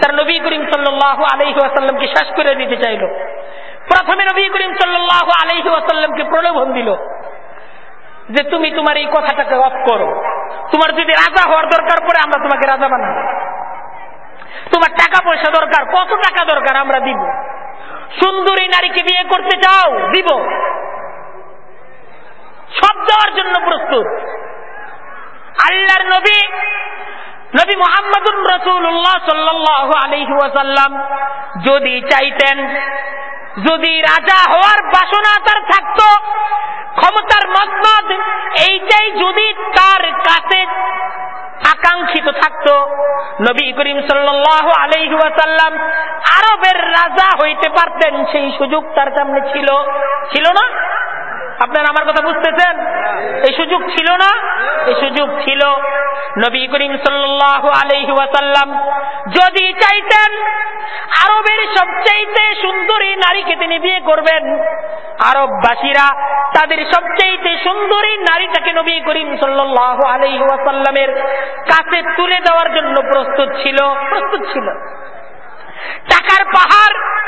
তার নবী করিম সাল্লাহ আলহি আসাল্লামকে শেষ করে দিতে চাইল। প্রথমে নবী করিম সাল্লাহ আলহি আসাল্লামকে প্রলোভন দিল যে তুমি তোমার এই কথাটাকে অফ করো। তোমার যদি রাজা হওয়ার দরকার পড়ে, আমরা তোমাকে রাজা বানাবো। তোমার টাকা পয়সা দরকার, কত টাকা দরকার আমরা দিব। সুন্দরী নারীকে বিয়ে করতে চাও, দিব। সব দেওয়ার জন্য প্রস্তুত। আল্লাহর নবী নবী মোহাম্মদুর রসুল্লাহ সাল্লাহ আলহি ওয়াসাল্লাম যদি চাইতেন, যদি রাজা হওয়ার বাসনা তার থাকত, ক্ষমতার মতমত এইটাই যদি তার কাছে আকাঙ্ক্ষিত থাকত। নবী করিম সাল্লাহ আলহিহাসাল্লাম আরবের রাজা হইতে পারতেন, সেই সুযোগ তার সামনে ছিল। ছিল না? আপনারা আমার কথা বুঝতেছেন? এই সুযোগ ছিল না? এই সুযোগ ছিল। নবী করিম সাল্লাহ যদি চাইতেন, আরবের সবচাইতে সুন্দরী নারীকে তিনি বিয়ে করবেন। আরববাসীরা তাদের সবচাইতে সুন্দরী নারীটাকে নবী করিম সাল্লাহ আলহি ওয়াসাল্লামের কাছে তুলে দেওয়ার জন্য প্রস্তুত ছিল প্রস্তুত ছিল। টাকার পাহাড়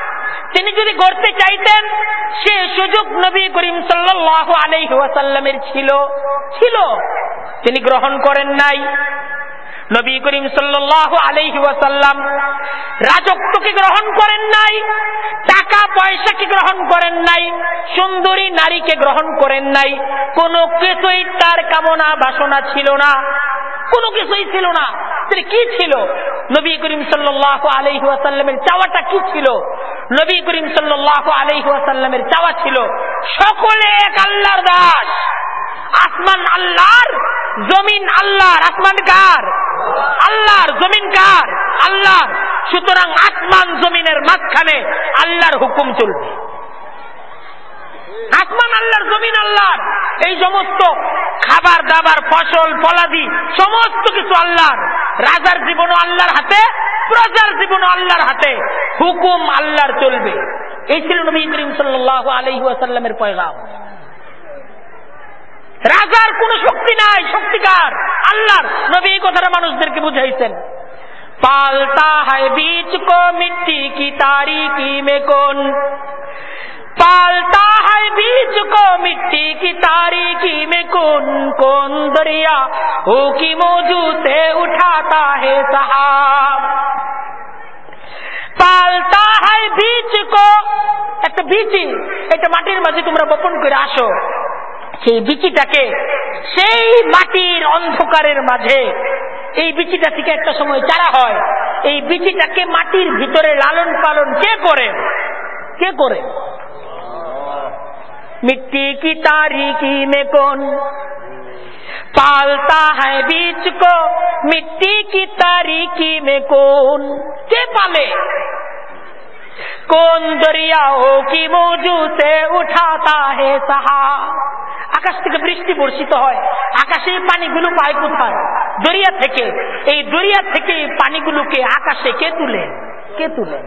তিনি যদি গড়তে চাইতেন, সে সুযোগ নবী করিম সাল্লাহ আলাই ছিল ছিল। তিনি গ্রহণ করেন নাই। নবী করিম সাল্লাহ আলহি ওয়াসাল্লাম রাজত্বকে গ্রহণ করেন নাই টাকা পয়সাকে গ্রহণ করেন নাই, সুন্দরী নারীকে গ্রহণ করেন নাই। কোনো কিছুই তার কামনা বাসনা ছিল না। কোনো কিছুই ছিল না। কি ছিল? নবী করিম সাল্লাহ আলহি ওয়াসাল্লামের চাওয়াটা কি ছিল? নবী করিম সাল্লাহ আলহি ওয়াসাল্লামের চাওয়া ছিল সকলে এক আল্লাহর দাস। আসমান আল্লাহর, জমিন আল্লাহর আসমান কার আল্লাহর জমিন কার আল্লাহর, সুতরাং আসমান জমিনের মাঝখানে আল্লাহর হুকুম চলবে। আসমান আল্লাহর, জমিন আল্লাহর, এই সমস্ত খাবার দাবার, ফসল, ফলাদি, সমস্ত কিছু আল্লাহর। রাজার জীবনও আল্লাহর হাতে, প্রজার জীবনও আল্লাহর হাতে। হুকুম আল্লাহর চলবে। এই ছিল নবী করিম সাল্লাহ আলহিহাসাল্লামের পয়গাম। রাজার কোন শক্তি নাই শক্তিকার আল্লাহর নবী এই কথাটা মানুষদেরকে বুঝাইছেন পালতা হয় বীজ কো মিট্টি কি তারিকি মে কোন पालता है बीज को मिट्टी की तारीकी में कौन कौन दरिया हो की मौजू से उठाता है साहब পালতা হয় বীজ কো একটা বিচি এটা মাটির মাঝে তোমরা বপন করে আসো সেই বিচিটাকে সেই মাটির অন্ধকারের মাঝে এই বিচিটা থেকে একটা সময় চারা হয়। এই বিচিটাকে মাটির ভিতরে লালন পালন কে করে? কে করে? মিট্টি কি তারিখি মেকন? পালতা হ্যাঁ বীজ কো, মিট্টি কি তারিখি মেকন? কে পালে के पाले कौन दरियाओं की मौजू से उठाता है सहा আকাশ থেকে বৃষ্টি বর্ষিত হয় আকাশে পানিগুলো পায় কোথায় দরিয়া থেকে এই দরিয়া থেকে পানিগুলোকে আকাশে কে তুলে কে তুলে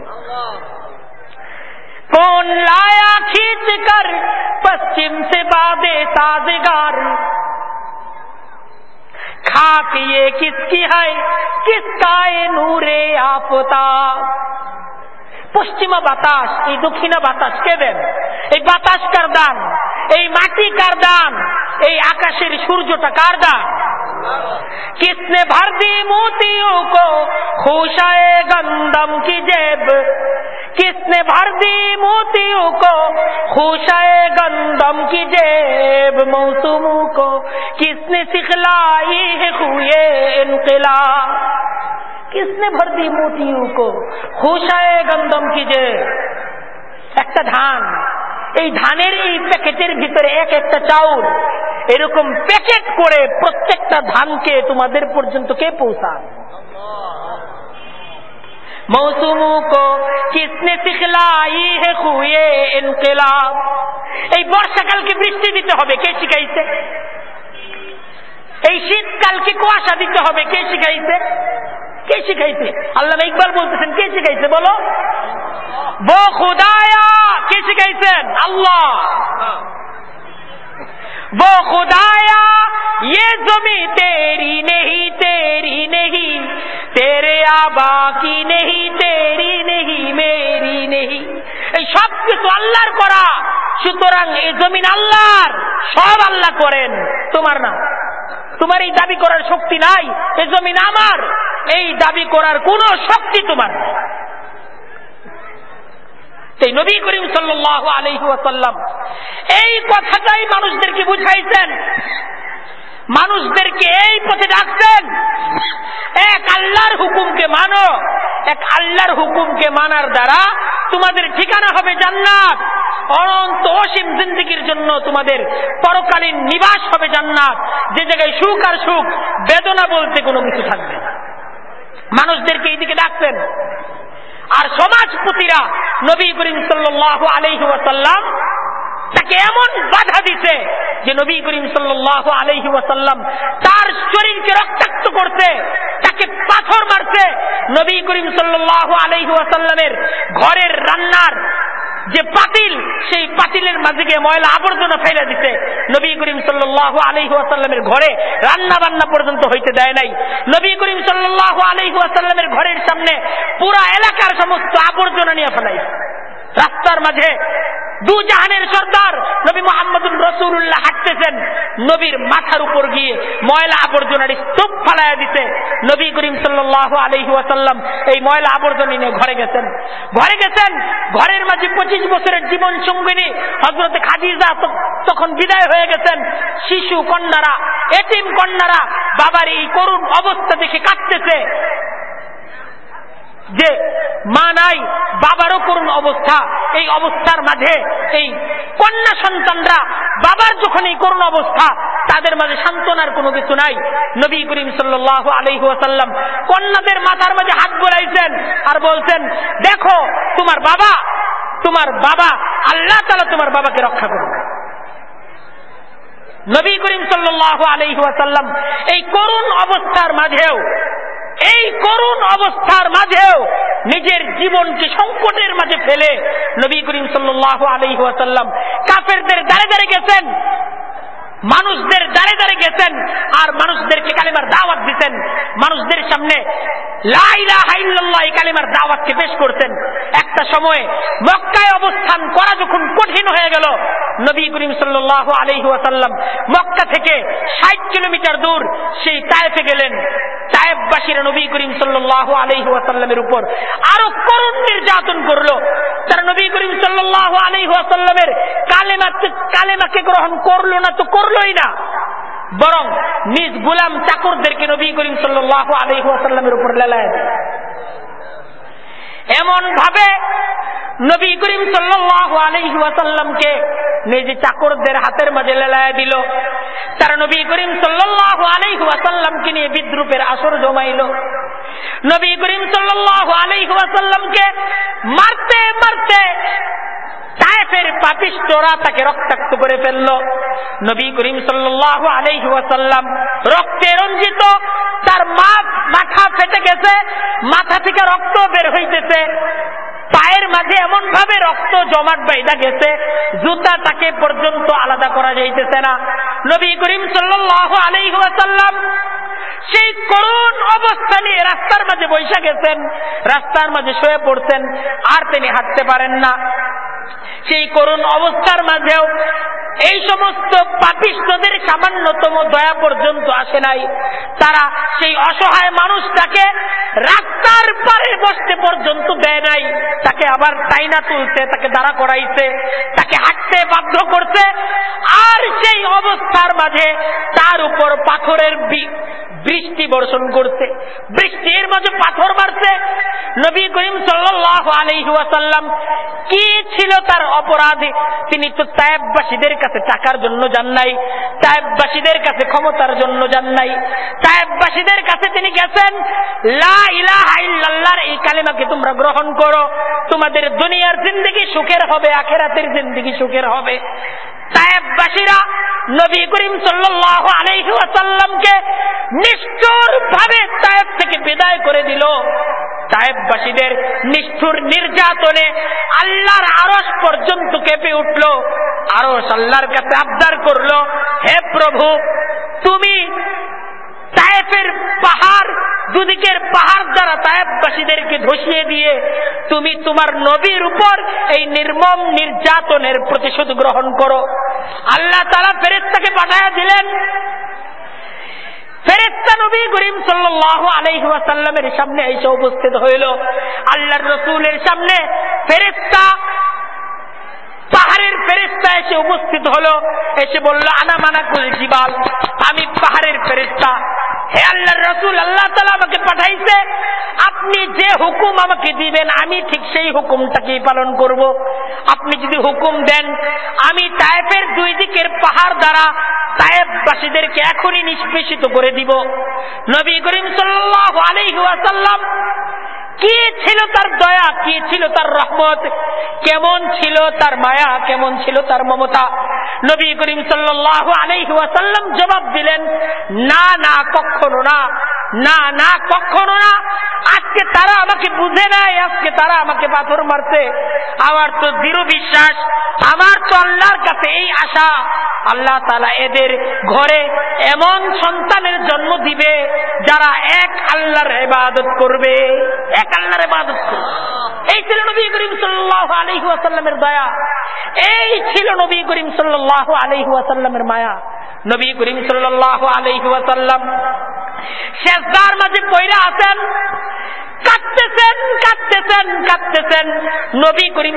कौन लाया खींच कर पश्चिम से बादे साजगार खाक ये किसकी है किसका ये नूरे आपता পশ্চিমা বাতাস, এই দক্ষিণা বাতাস, কে দেন? এই বাতাস কার দান? এই মাটি কার দান? এই আকাশের সূর্যটা কার দান? কৃষ্ণে ভারদি মোতি খুশায় গন্ধম কি জেব? কিসনে ভারদি মোতি মোতিও কো খুশায় গন্ধম কি জেব? মৌসুম কো কিসনে সিখলাই হুয়ে ইনকিলা? किसने भर दी मोतियों को खुशाए गंदम की जेब একটা ধান এই ধানের এই প্যাকেটের ভিতরে এক একটা চাউল এরকম প্যাকেট করে প্রত্যেকটা ধানকে তোমাদের পর্যন্ত কে পৌঁছান মৌসুমু কো কিসনে সিখলাই হে খুয়ে ইনকিলাব এই বর্ষাকালকে বৃষ্টি দিতে হবে কে শিখাইছে এই শীতকালকে কুয়াশা দিতে হবে কে শিখাইছে কে শিখাইছে আল্লাহ ইকবাল বলতেছেন কে শিখাইছে বলো বো খুদায়া কে শিখাইছেন আল্লাহ वो खुदाया ये जमी तेरी नहीं तेरी नहीं तेरे आबा की नहीं तेरी नहीं मेरी नहीं এই সব কিছু আল্লাহর করা সুতরাং এই জমিন আল্লাহর সব আল্লাহ করেন তোমার না তোমার এই দাবি করার শক্তি নাই এই জমিন আমার এই দাবি করার কোন শক্তি তোমার সেই নবী করিম সাল্লাহ এই কথাটাই মানুষদেরকে বুঝাইছেন। মানুষদেরকে এই পথে ডাকছেন। এক আল্লাহর হুকুমকে মানো, এক আল্লাহর হুকুমকে মানার দ্বারা তোমাদের ঠিকানা হবে জান্নাত। অনন্ত অসীম জিন্দিগির জন্য তোমাদের পরকালীন নিবাস হবে জান্নাত। যে জায়গায় সুখ আর সুখ, বেদনা বলতে কোনো কিছু থাকবে না। মানুষদেরকে এইদিকে ডাকতেন আর সমাজপতিরা নবী করিম সাল্লাহ আলহি তাকে এমন বাধা দিতে যে নবী করিম সাল্লাহ আলহি ওয়াসাল্লাম তার শরীরকে রক্তাক্ত করতে তাকে পাথর মারছে। নবী করিম সাল্লাহ আলহি ওয়াসাল্লামের ঘরের রান্নার যে পাতিল সেই পাতিলের মাঝে গিয়ে ময়লা আবর্জনা ফেলে দিতে নবী করিম সাল্লাহ আলহি ওয়াসাল্লামের ঘরে রান্না বান্না পর্যন্ত হইতে দেয় নাই। নবী করিম সাল্লাহ আলহি ওয়াসাল্লামের ঘরের সামনে পুরা এলাকার সমস্ত আবর্জনা নিয়ে ফেলাইছে। রাস্তার মাঝে দু জাহানের সর্দার নবী মোহাম্মদুল রসুল্লাহ হাঁটতেছেন। নবীর মাথার উপর গিয়ে ময়লা আবর্জনার স্তূপ ফালাইয়া দিতে নবী করিম সাল্লাহ আলহি ওয়াসাল্লাম এই ময়লা আবর্জনা নিয়ে ঘরে গেছেন। ঘরে গেছেন, ঘরের মাঝে পঁচিশ বছরের জীবন সঙ্গিনী হজরত খাদিজা তখন বিদায় হয়ে গেছেন। শিশু কন্যারা এটিম কন্যারা বাবার এই করুণ অবস্থা দেখে কাঁদতেছে। যে মা নাই, বাবারও করুন অবস্থা। এই অবস্থার মাঝে এই কন্যা সন্তানরা বাবার যখন এই করুণ অবস্থা, তাদের মাঝে সান্ত্বনার কোনো কিছু নাই। নবী করিম সাল্লাহ আলহিহাসাল্লাম কন্যাদের মাথার মাঝে হাত বোলাইছেন আর বলছেন, দেখো, তোমার বাবা তোমার বাবা, আল্লাহ তালা তোমার বাবাকে রক্ষা করবে নবী করিম সাল্লাহ আলহিহাসাল্লাম এই করুণ অবস্থার মাঝেও এই করুণ অবস্থার মাঝেও নিজের জীবনকে সংকটের মাঝে ফেলে নবী করিম সাল্লাহ আলহিহাসাল্লাম কাফেরদের দাঁড়ে দাঁড়িয়ে গেছেন। মানুষদের দাঁড়ে দাঁড়ে গেছেন আর মানুষদেরকে কালিমার দাওয়াত দিতেন। মানুষদের সামনে কালিমার দাওয়াতকে পেশ করতেন। একটা সময়ে মক্কায় অবস্থান করা যখন কঠিন হয়ে গেল, নবী করিম সাল্লাহ আলহি ওয়াসাল্লাম মক্কা থেকে ষাট কিলোমিটার দূর সেই তায়েফে গেলেন। তায়েববাসীরা নবী করিম সাল্লাহ আলহি ওয়াসাল্লামের উপর আরও করুণ নির্যাতন করল। তারা নবী করিম সাল্লাহ আলহি ওয়াসাল্লামের কালেমাকে গ্রহণ করল না তো করলোই না। বরং নিজ গুলাম চাকরদেরকে নবী করিম সাল্লাহ আলহিহাসাল্লামের উপর লেলায় এমন ভাবে নবী করিম সাল্লাহ আলহিহাসাল্লামকে নিজ চাকরদের হাতের মাঝে লেলায় দিল। তারা নবী করিম সাল্লাহ আলহিহাসাল্লামকে নিয়ে বিদ্রুপের আসর জমাইল। নবী করিম সাল্লাহ আলহিহাসাল্লামকে মারতে মারতে তায়েফের পাপিষ্টরা তাকে রক্তাক্ত করে ফেলল। নবী করিম সাল্লাহ আলহি ওয়াসাল্লাম রক্তে রঞ্জিত, তার মাথা ফেটে গেছে, মাথা থেকে রক্ত বের হইতেছে। পায়ের মাঝে এমন ভাবে রক্ত জমাট বাইদা গেছে, জুতা তাকে পর্যন্ত আলাদা করা যাইতেছে না। নবী করিম আলহি সেই করুণ অবস্থা নিয়ে রাস্তার মাঝে বৈশা গেছেন, রাস্তার মাঝে শুয়ে পড়ছেন, আর তিনি হাঁটতে পারেন না। সেই করুণ অবস্থার মাঝেও এই সমস্ত পাপিষ্টদের সামান্যতম দয়া পর্যন্ত আসে নাই। তারা সেই অসহায় মানুষটাকে রাস্তার পারে বসতে পর্যন্ত দেয় নাই। তাকে আবার টাইনা তুলছে, তাকে দাঁড়া করাইছে, তাকে হাঁটতে বাধ্য করছে, আর সেই অবস্থার মাঝে তার উপর পাথরের বৃষ্টি বর্ষণ করছে। বৃষ্টির মাঝে পাথর মারছে। নবী করিম সাল্লাহ আলহিহাসাল্লাম কি ছিল তার অপরাধে? তিনি তো তায়েববাসীদের কাছে টাকার জন্য যান নাই, তায়েববাসীদের কাছে ক্ষমতার জন্য যান নাই, তায়েববাসীদের কাছে তিনি গেছেন, লা ইলাহা কালিমাকে তোমরা গ্রহণ করো। তোমাদের দুনিয়ার জিন্দগি সুখের হবে, আখেরাতের জিন্দগি সুখের হবে। নবী করিম নিষ্ঠুর ভাবে থেকে বিদায় করে দিল। নিষ্ঠুর নির্যাতনে আল্লাহর আরস পর্যন্ত কেঁপে উঠল। আরস আল্লাহর কাছে আবদার করল, হে প্রভু, তুমি তায়েফের পাহাড় দুদিকের পাহাড় দ্বারা তায়েববাসীদেরকে ধসিয়ে দিয়ে তুমি তোমার নবীর উপর এই নির্মম নির্যাতনের প্রতিশোধ গ্রহণ করো। আল্লাহ তারা ফেরেস্তাকে পাঠাইয়া দিলেন। ফেরেস্তা নবী করিম সাল্লাহ আলহিহাসাল্লামের সামনে এসে উপস্থিত হইল। আল্লাহর রসুলের সামনে ফেরেস্তা পাহাড়ের ফেরেস্তা এসে উপস্থিত হলো। এসে বলল, আনা মানা কুল জিবাল, আমি পাহাড়ের ফেরেস্তা হে আল্লাহর রসুল, আল্লাহ তালা আমাকে পাঠাইছে। আপনি যে হুকুম আমাকে দিবেন, আমি ঠিক সেই হুকুমটাকেই পালন করব। আপনি যদি হুকুম দেন, আমি তায়েফের দুই দিকের পাহাড় দ্বারা তায়েববাসীদেরকে এখনই নিষ্পেষিত করে দিব। নবী করিম সাল্লাহ আলহিহাসাল্লাম কি ছিল তার দয়া, কি ছিল তার রহমত, কেমন ছিল তার মায়া কেমন ছিল তার মমতা? নবী করিম সাল্লাহ আলাইহাসাল্লাম জবাব দিলেন, না না, কখনো না। না না, কখনো না। আজকে তারা আমাকে বুঝে নাই, আজকে তারা আমাকে পাথর মারছে। আমার তো দৃঢ় বিশ্বাস, আমার তো আল্লাহর কাছে এই আশা। আল্লাহ তালা এদের ঘরে এমন সন্তানের জন্ম দিবে, যারা এক আল্লাহর এবাদত করবে। এক আল্লাহর এবাদত করবে। এই ছিল নবী করিম সাল্লাহ আলহি আসাল্লামের দয়া। এই ছিল নবী করিম সাল্লাহ আলহি আসাল্লামের মায়া। নবী করিম সাল্লাহ আলহি আসাল্লাম শেষদার মাঝে পয়রা আছেন, কাঁদতেছেন কাঁদতেছেন কাঁদতেছেন। নবী করিম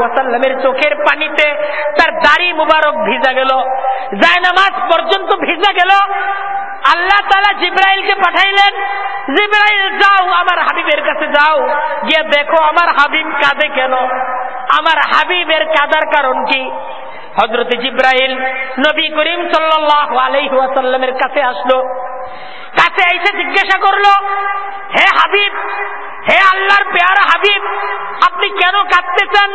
ওয়াসাল্লামের চোখের পানিতে তার দাড়ি মুবারক ভিজা গেল, জায়নামাজ পর্যন্ত ভিজা গেল। আল্লাহ তালা জিব্রাইলকে পাঠাইলেন, জিব্রাইল যাও, আমার হাবিবের কাছে যাও। গিয়ে দেখো, আমার হাবিব কাঁদে কেন? আমার হাবিবের কাদার কারণ কি? হজরত জিব্রাহিম নবী করিম সাল্লাহ আলহিহাসাল্লামের কাছে আসলো। কাছে এসে জিজ্ঞাসা করল, হে হাবিব হে আল্লাহর পেয়ারা হাবিব, আপনি কেন কাঁদতেছেন?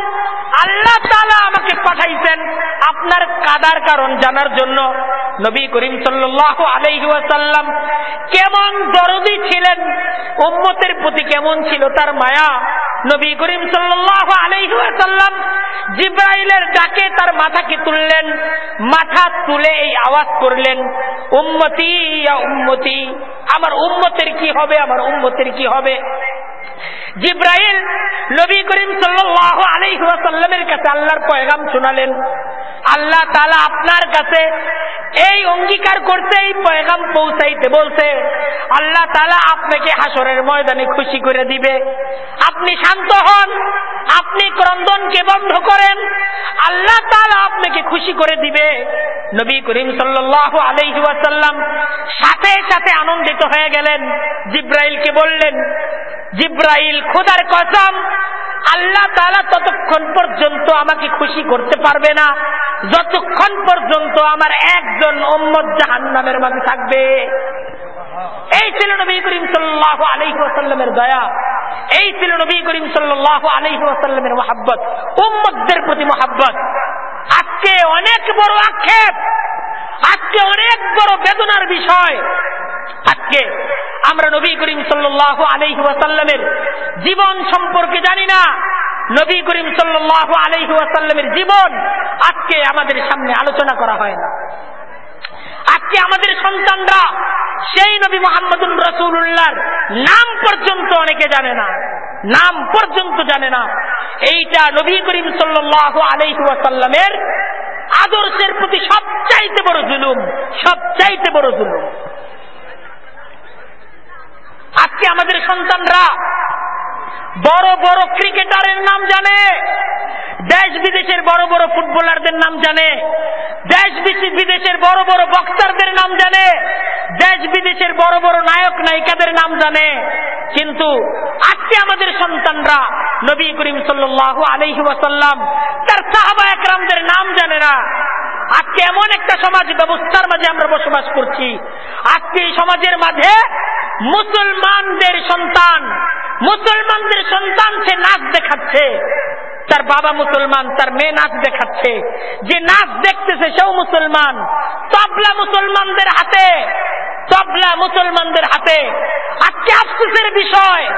আল্লাহ তালা আমাকে পাঠাইছেন আপনার কাদার কারণ জানার জন্য। নবী করিম সাল্লাহ আলহিহাসাল্লাম কেমন দরদি ছিলেন, উম্মতের প্রতি কেমন ছিল তার মায়া। নবী করিম সাল্লাহ আলহিহাসাল্লাম জিব্রাইলের ডাকে তার মাথাকে তুললেন, মাথা তুলে এই আওয়াজ করলেন, উম্মতি উম্মতি, আমার উম্মতের কি হবে, আমার উম্মতের কি হবে? জিব্রাইল নবী করিম সাল্লাহ আলাইসাল্লামের কাছে আল্লাহর পয়গাম শোনালেন। আল্লাহ তালা আপনার কাছে এই অঙ্গীকার করতে এই পয়গাম পৌঁছাইতে বলছে। আল্লাহ তালা আপনাকে হাসরের ময়দানে খুশি করে দিবে। আপনি শান্ত হন, আপনি ক্রন্দনকে বন্ধ করেন, আল্লাহ তালা আপনাকে খুশি করে দিবে। নবী করিম সাল্লাহ আলহিহাসাল্লাম সাথে সাথে আনন্দিত হয়ে গেলেন। জিব্রাইলকে বললেন, জিব্রাইল খোদার কসম, আল্লাহ তালা ততক্ষণ পর্যন্ত আমাকে খুশি করতে পারবে না। যতক্ষণ পর্যন্ত আমার একজন ওম্মদ জাহান নামের মাঝে থাকবে। এই ছিল নবী করিম সাল্লাহ আলহিহাসাল্লামের দয়া। এই ছিল নবী করিম সাল্লাহ আলহিহাসাল্লামের মহাব্বত উম্মদদের প্রতি মহাব্বত। আজকে অনেক বড় আক্ষেপ, আজকে অনেক বড় বেদনার বিষয়। আজকে আমরা নবী করিম সাল্লাহ আলহি ওয়াসাল্লামের জীবন সম্পর্কে জানি না। নবী করিম সাল্লাহ আলহি জীবন আজকে আমাদের সামনে আলোচনা করা হয় না। আজকে আমাদের সন্তানরা সেই নবী মোহাম্মদুল রসুল্লাহর নাম পর্যন্ত অনেকে জানে না। নাম পর্যন্ত জানে না। এইটা নবী করিম সাল্লাহ আলহি আদর্শের প্রতি সবচাইতে বড় জুলুম, সবচাইতে বড় জুলুম। আজকে আমাদের সন্তানরা বড় বড় ক্রিকেটারের নাম জানে। দেশ বিদেশের বড় বড় ফুটবলারদের নাম জানে। দেশ বিদেশের বড় বড় বক্তারদের নাম জানে। দেশ বিদেশের বড় বড় নায়ক নায়িকাদের নাম জানে। কিন্তু আজকে আমাদের সন্তানরা নবী করিম সাল্লাহ আলহি ওয়াসাল্লাম তার সাহাবা একরামদের নাম জানে না। আজকে এমন একটা সমাজ ব্যবস্থার মাঝে আমরা বসবাস করছি। আজকে এই সমাজের মাঝে মুসলমানদের সন্তান মুসলমানদের সন্তান সে নাচ দেখাচ্ছে। তার বাবা মুসলমান, তার মেয়ে নাচ দেখাচ্ছে। যে নাচ দেখতেছে সেও মুসলমান। তবলা মুসলমানদের হাতে, তবলা মুসলমানদের হাতে। আজকে আফসোসের বিষয়,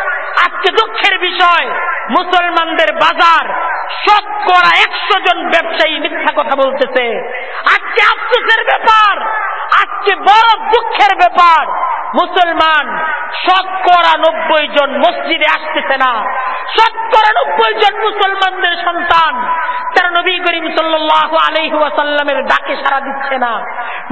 আজকে দুঃখের বিষয়, মুসলমানদের বাজার শতকরা একশো জন ব্যবসায়ী মিথ্যা কথা বলতেছে। আজকে আফসোসের ব্যাপার, আজকে বড় দুঃখের ব্যাপার। মুসলমান শতকরা নব্বই জন মসজিদে আসতেছে না। শতকরা নব্বই জন মুসলমানদের সন্তান। তারা নবী করিম সাল্লাহ আলহিহাসাল্লামের ডাকে সারা দিচ্ছে না।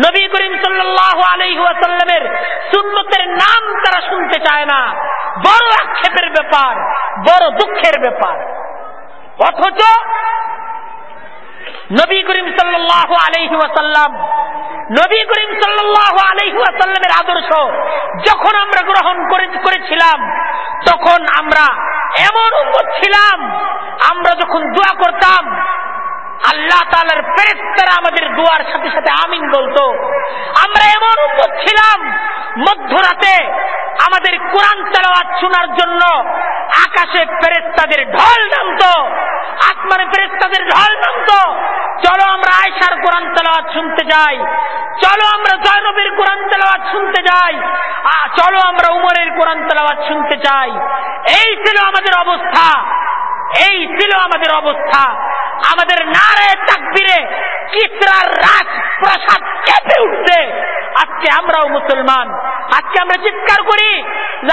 নবী করিম সাল্লাহ আলহিহাসাল্লামের সুন্নতের নাম তারা শুনতে চায় না। বড় আক্ষেপের ব্যাপার, বড় দুঃখের ব্যাপার। অথচ নবী করিম সাল্লাহ আলহি ওয়াসাল্লাম, নবী করিম সাল্লাহ আলহি ওয়াসাল্লামের আদর্শ যখন আমরা গ্রহণ করেছিলাম, তখন আমরা এমন উন্মত ছিলাম, আমরা যখন দোয়া করতাম আল্লাহ তালার ফেরেস্তারা আমাদের দোয়ার সাথে সাথে আমিন বলতো। আমরা এমন উন্মত ছিলাম, মধ্যরাতে আমাদের কোরআন তেলাওয়াত শোনার জন্য আকাশে ফেরেস্তাদের ঢল নামত, আসমানে ফেরেস্তাদের ঢল নামত। চলো আমরা আয়সার কোরআন তেলাওয়াত শুনতে যাই, চলো আমরা জয়নবীর কোরআন তেলাওয়াত শুনতে যাই চলো আমরা উমরের কোরআন তেলাওয়াত শুনতে চাই এই ছিল আমাদের অবস্থা। এই ছিল আমাদের অবস্থা। আমাদের নারায় তাকবিরে কিসরার রাজ প্রসাদ কেঁপে উঠছে। আজকে আমরাও মুসলমান। আজকে আমরা চিৎকার করি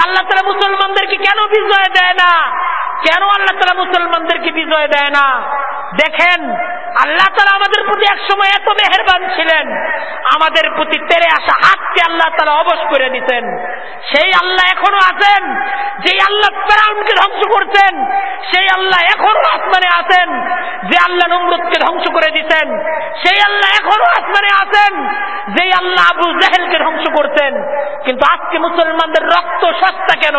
আল্লাহ তারা মুসলমানদেরকে কেন বিজয় দেয় না? কেন আল্লাহ তালা মুসলমানদেরকে বিজয় দেয় না? দেখেন, আল্লাহ তালা আমাদের প্রতি একসময় এত মেহরবান ছিলেন। আমাদের প্রতি তেরে আসা হাতকে আল্লাহ তালা অবশ করে দিতেন। সেই আল্লাহ এখনও আছেন। যে আল্লাহ ফেরাউনকে ধ্বংস করছেন, সেই আল্লাহ এখনও আসমানে আছেন, যে আল্লাহ নমরুদকে ধ্বংস করে দিতেন, সেই আল্লাহ এখনও আসমানে আছেন যে আল্লাহ আবু জাহেলকে ধ্বংস করতেন। কিন্তু আজকে মুসলমানদের রক্ত সস্তা কেন?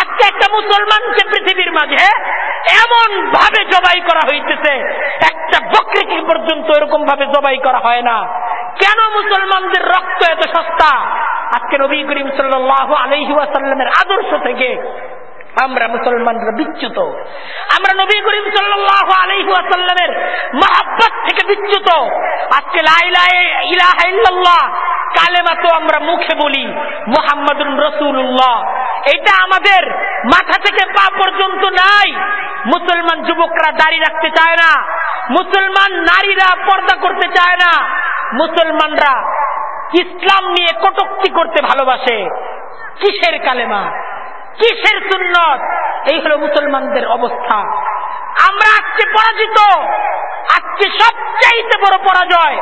আজকে একটা মুসলমানকে পৃথিবীর মাঝে এমন ভাবে জবাই করা হইতেছে, একটা বকরিকে পর্যন্ত এরকম ভাবে জবাই করা হয় না। কেন মুসলমানদের রক্ত এত সস্তা? আজকে নবী করিম সাল্লাহ আলহিহাসাল্লামের আদর্শ থেকে আমরা মুসলমানরা বিচ্যুত। আমরা নবী করিম সাল্লাহ আলহিহাসাল্লামের মহাব্বত থেকে বিচ্যুত। আজকে ইলাহ কালেমা তো আমরা মুখে বলি মোহাম্মদুল রসুল্লাহ এটা আমাদের মাথা থেকে পা পর্যন্ত নাই। মুসলমান যুবকরা দাড়ি রাখতে চায় না। মুসলমান নারীরা পর্দা করতে চায় না। মুসলমানরা ইসলাম নিয়ে কটুক্তি করতে ভালোবাসে। কিসের কালেমা? কিসের সুন্নত? এই হলো মুসলমানদের অবস্থা। আমরা আজকে পরাজিত। আজকে সবচাইতে বড় পরাজয়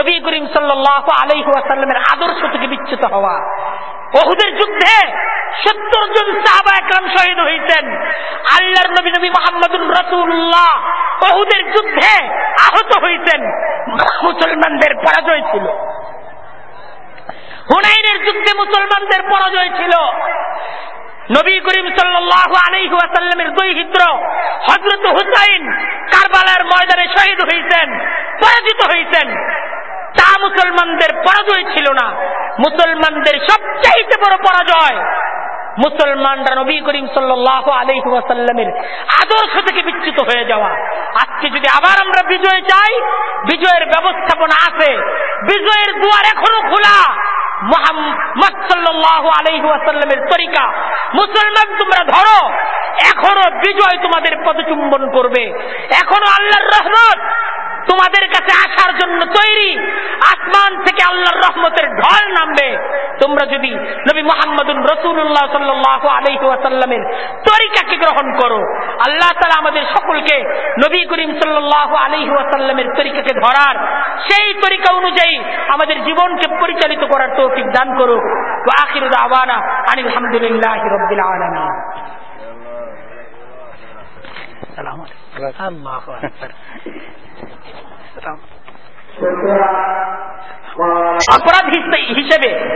নবী করিম সাল্লাহ আলহাসাল্লামের আদর্শ থেকে বিচ্যুত হওয়া। বহুদের যুদ্ধে সত্তর জন সাহাবা একরাম শহীদ হয়েছেন আল্লাহর নবী নবী মোহাম্মদুল রসুল্লাহ বহুদের যুদ্ধে আহত হয়েছেন মুসলমানদের পরাজয় ছিল। হুনাইনের যুদ্ধে মুসলমানদের পরাজয় ছিল। নবী করিম সাল্লাহ আলহাসাল্লামের দুই হিদ্র হজরত হুসাইন কারবালার ময়দানে শহীদ হয়েছেন পরাজিত হয়েছেন তা মুসলমানদের পরাজয় ছিল না। মুসলমানদের সবচাইতে বড় পরাজয় মুসলমানরা নবী করিম সাল্লাহ আলহিহাসাল্লামের আদর্শ থেকে বিচ্যুত হয়ে যাওয়া। আজকে যদি আবার আমরা বিজয় চাই, বিজয়ের ব্যবস্থাপনা আছে, বিজয়ের দুয়ার এখনও খোলা। মোহাম্মদ সাল্লাহ তরিকা, মুসলমান তোমরা ধরো, এখনও বিজয় তোমাদের পদচুম্বন করবে। এখনও আল্লাহর রহমত তোমাদের কাছে আসার জন্য তৈরি। আসমান থেকে আল্লাহর রহমতের ঢল নামবে। তোমরা যদি নবী মোহাম্মদুল রসুল্লাহ সাল্লাহ আলহিহাসাল্লামের তরিকাকে গ্রহণ করো। আল্লাহ তালা আমাদের সকলকে নবী করিম সাল্লাহ আলহিহাসাল্লামের তরিকাকে ধরার সেই তরিকা অনুযায়ী আমাদের জীবনকে পরিচালিত করার তৌফিক দান করুক তো আখির আওয়ানা আনিল আলহামদুলিল্লাহ রব্বিল আলমী অপরাধ হিসেবে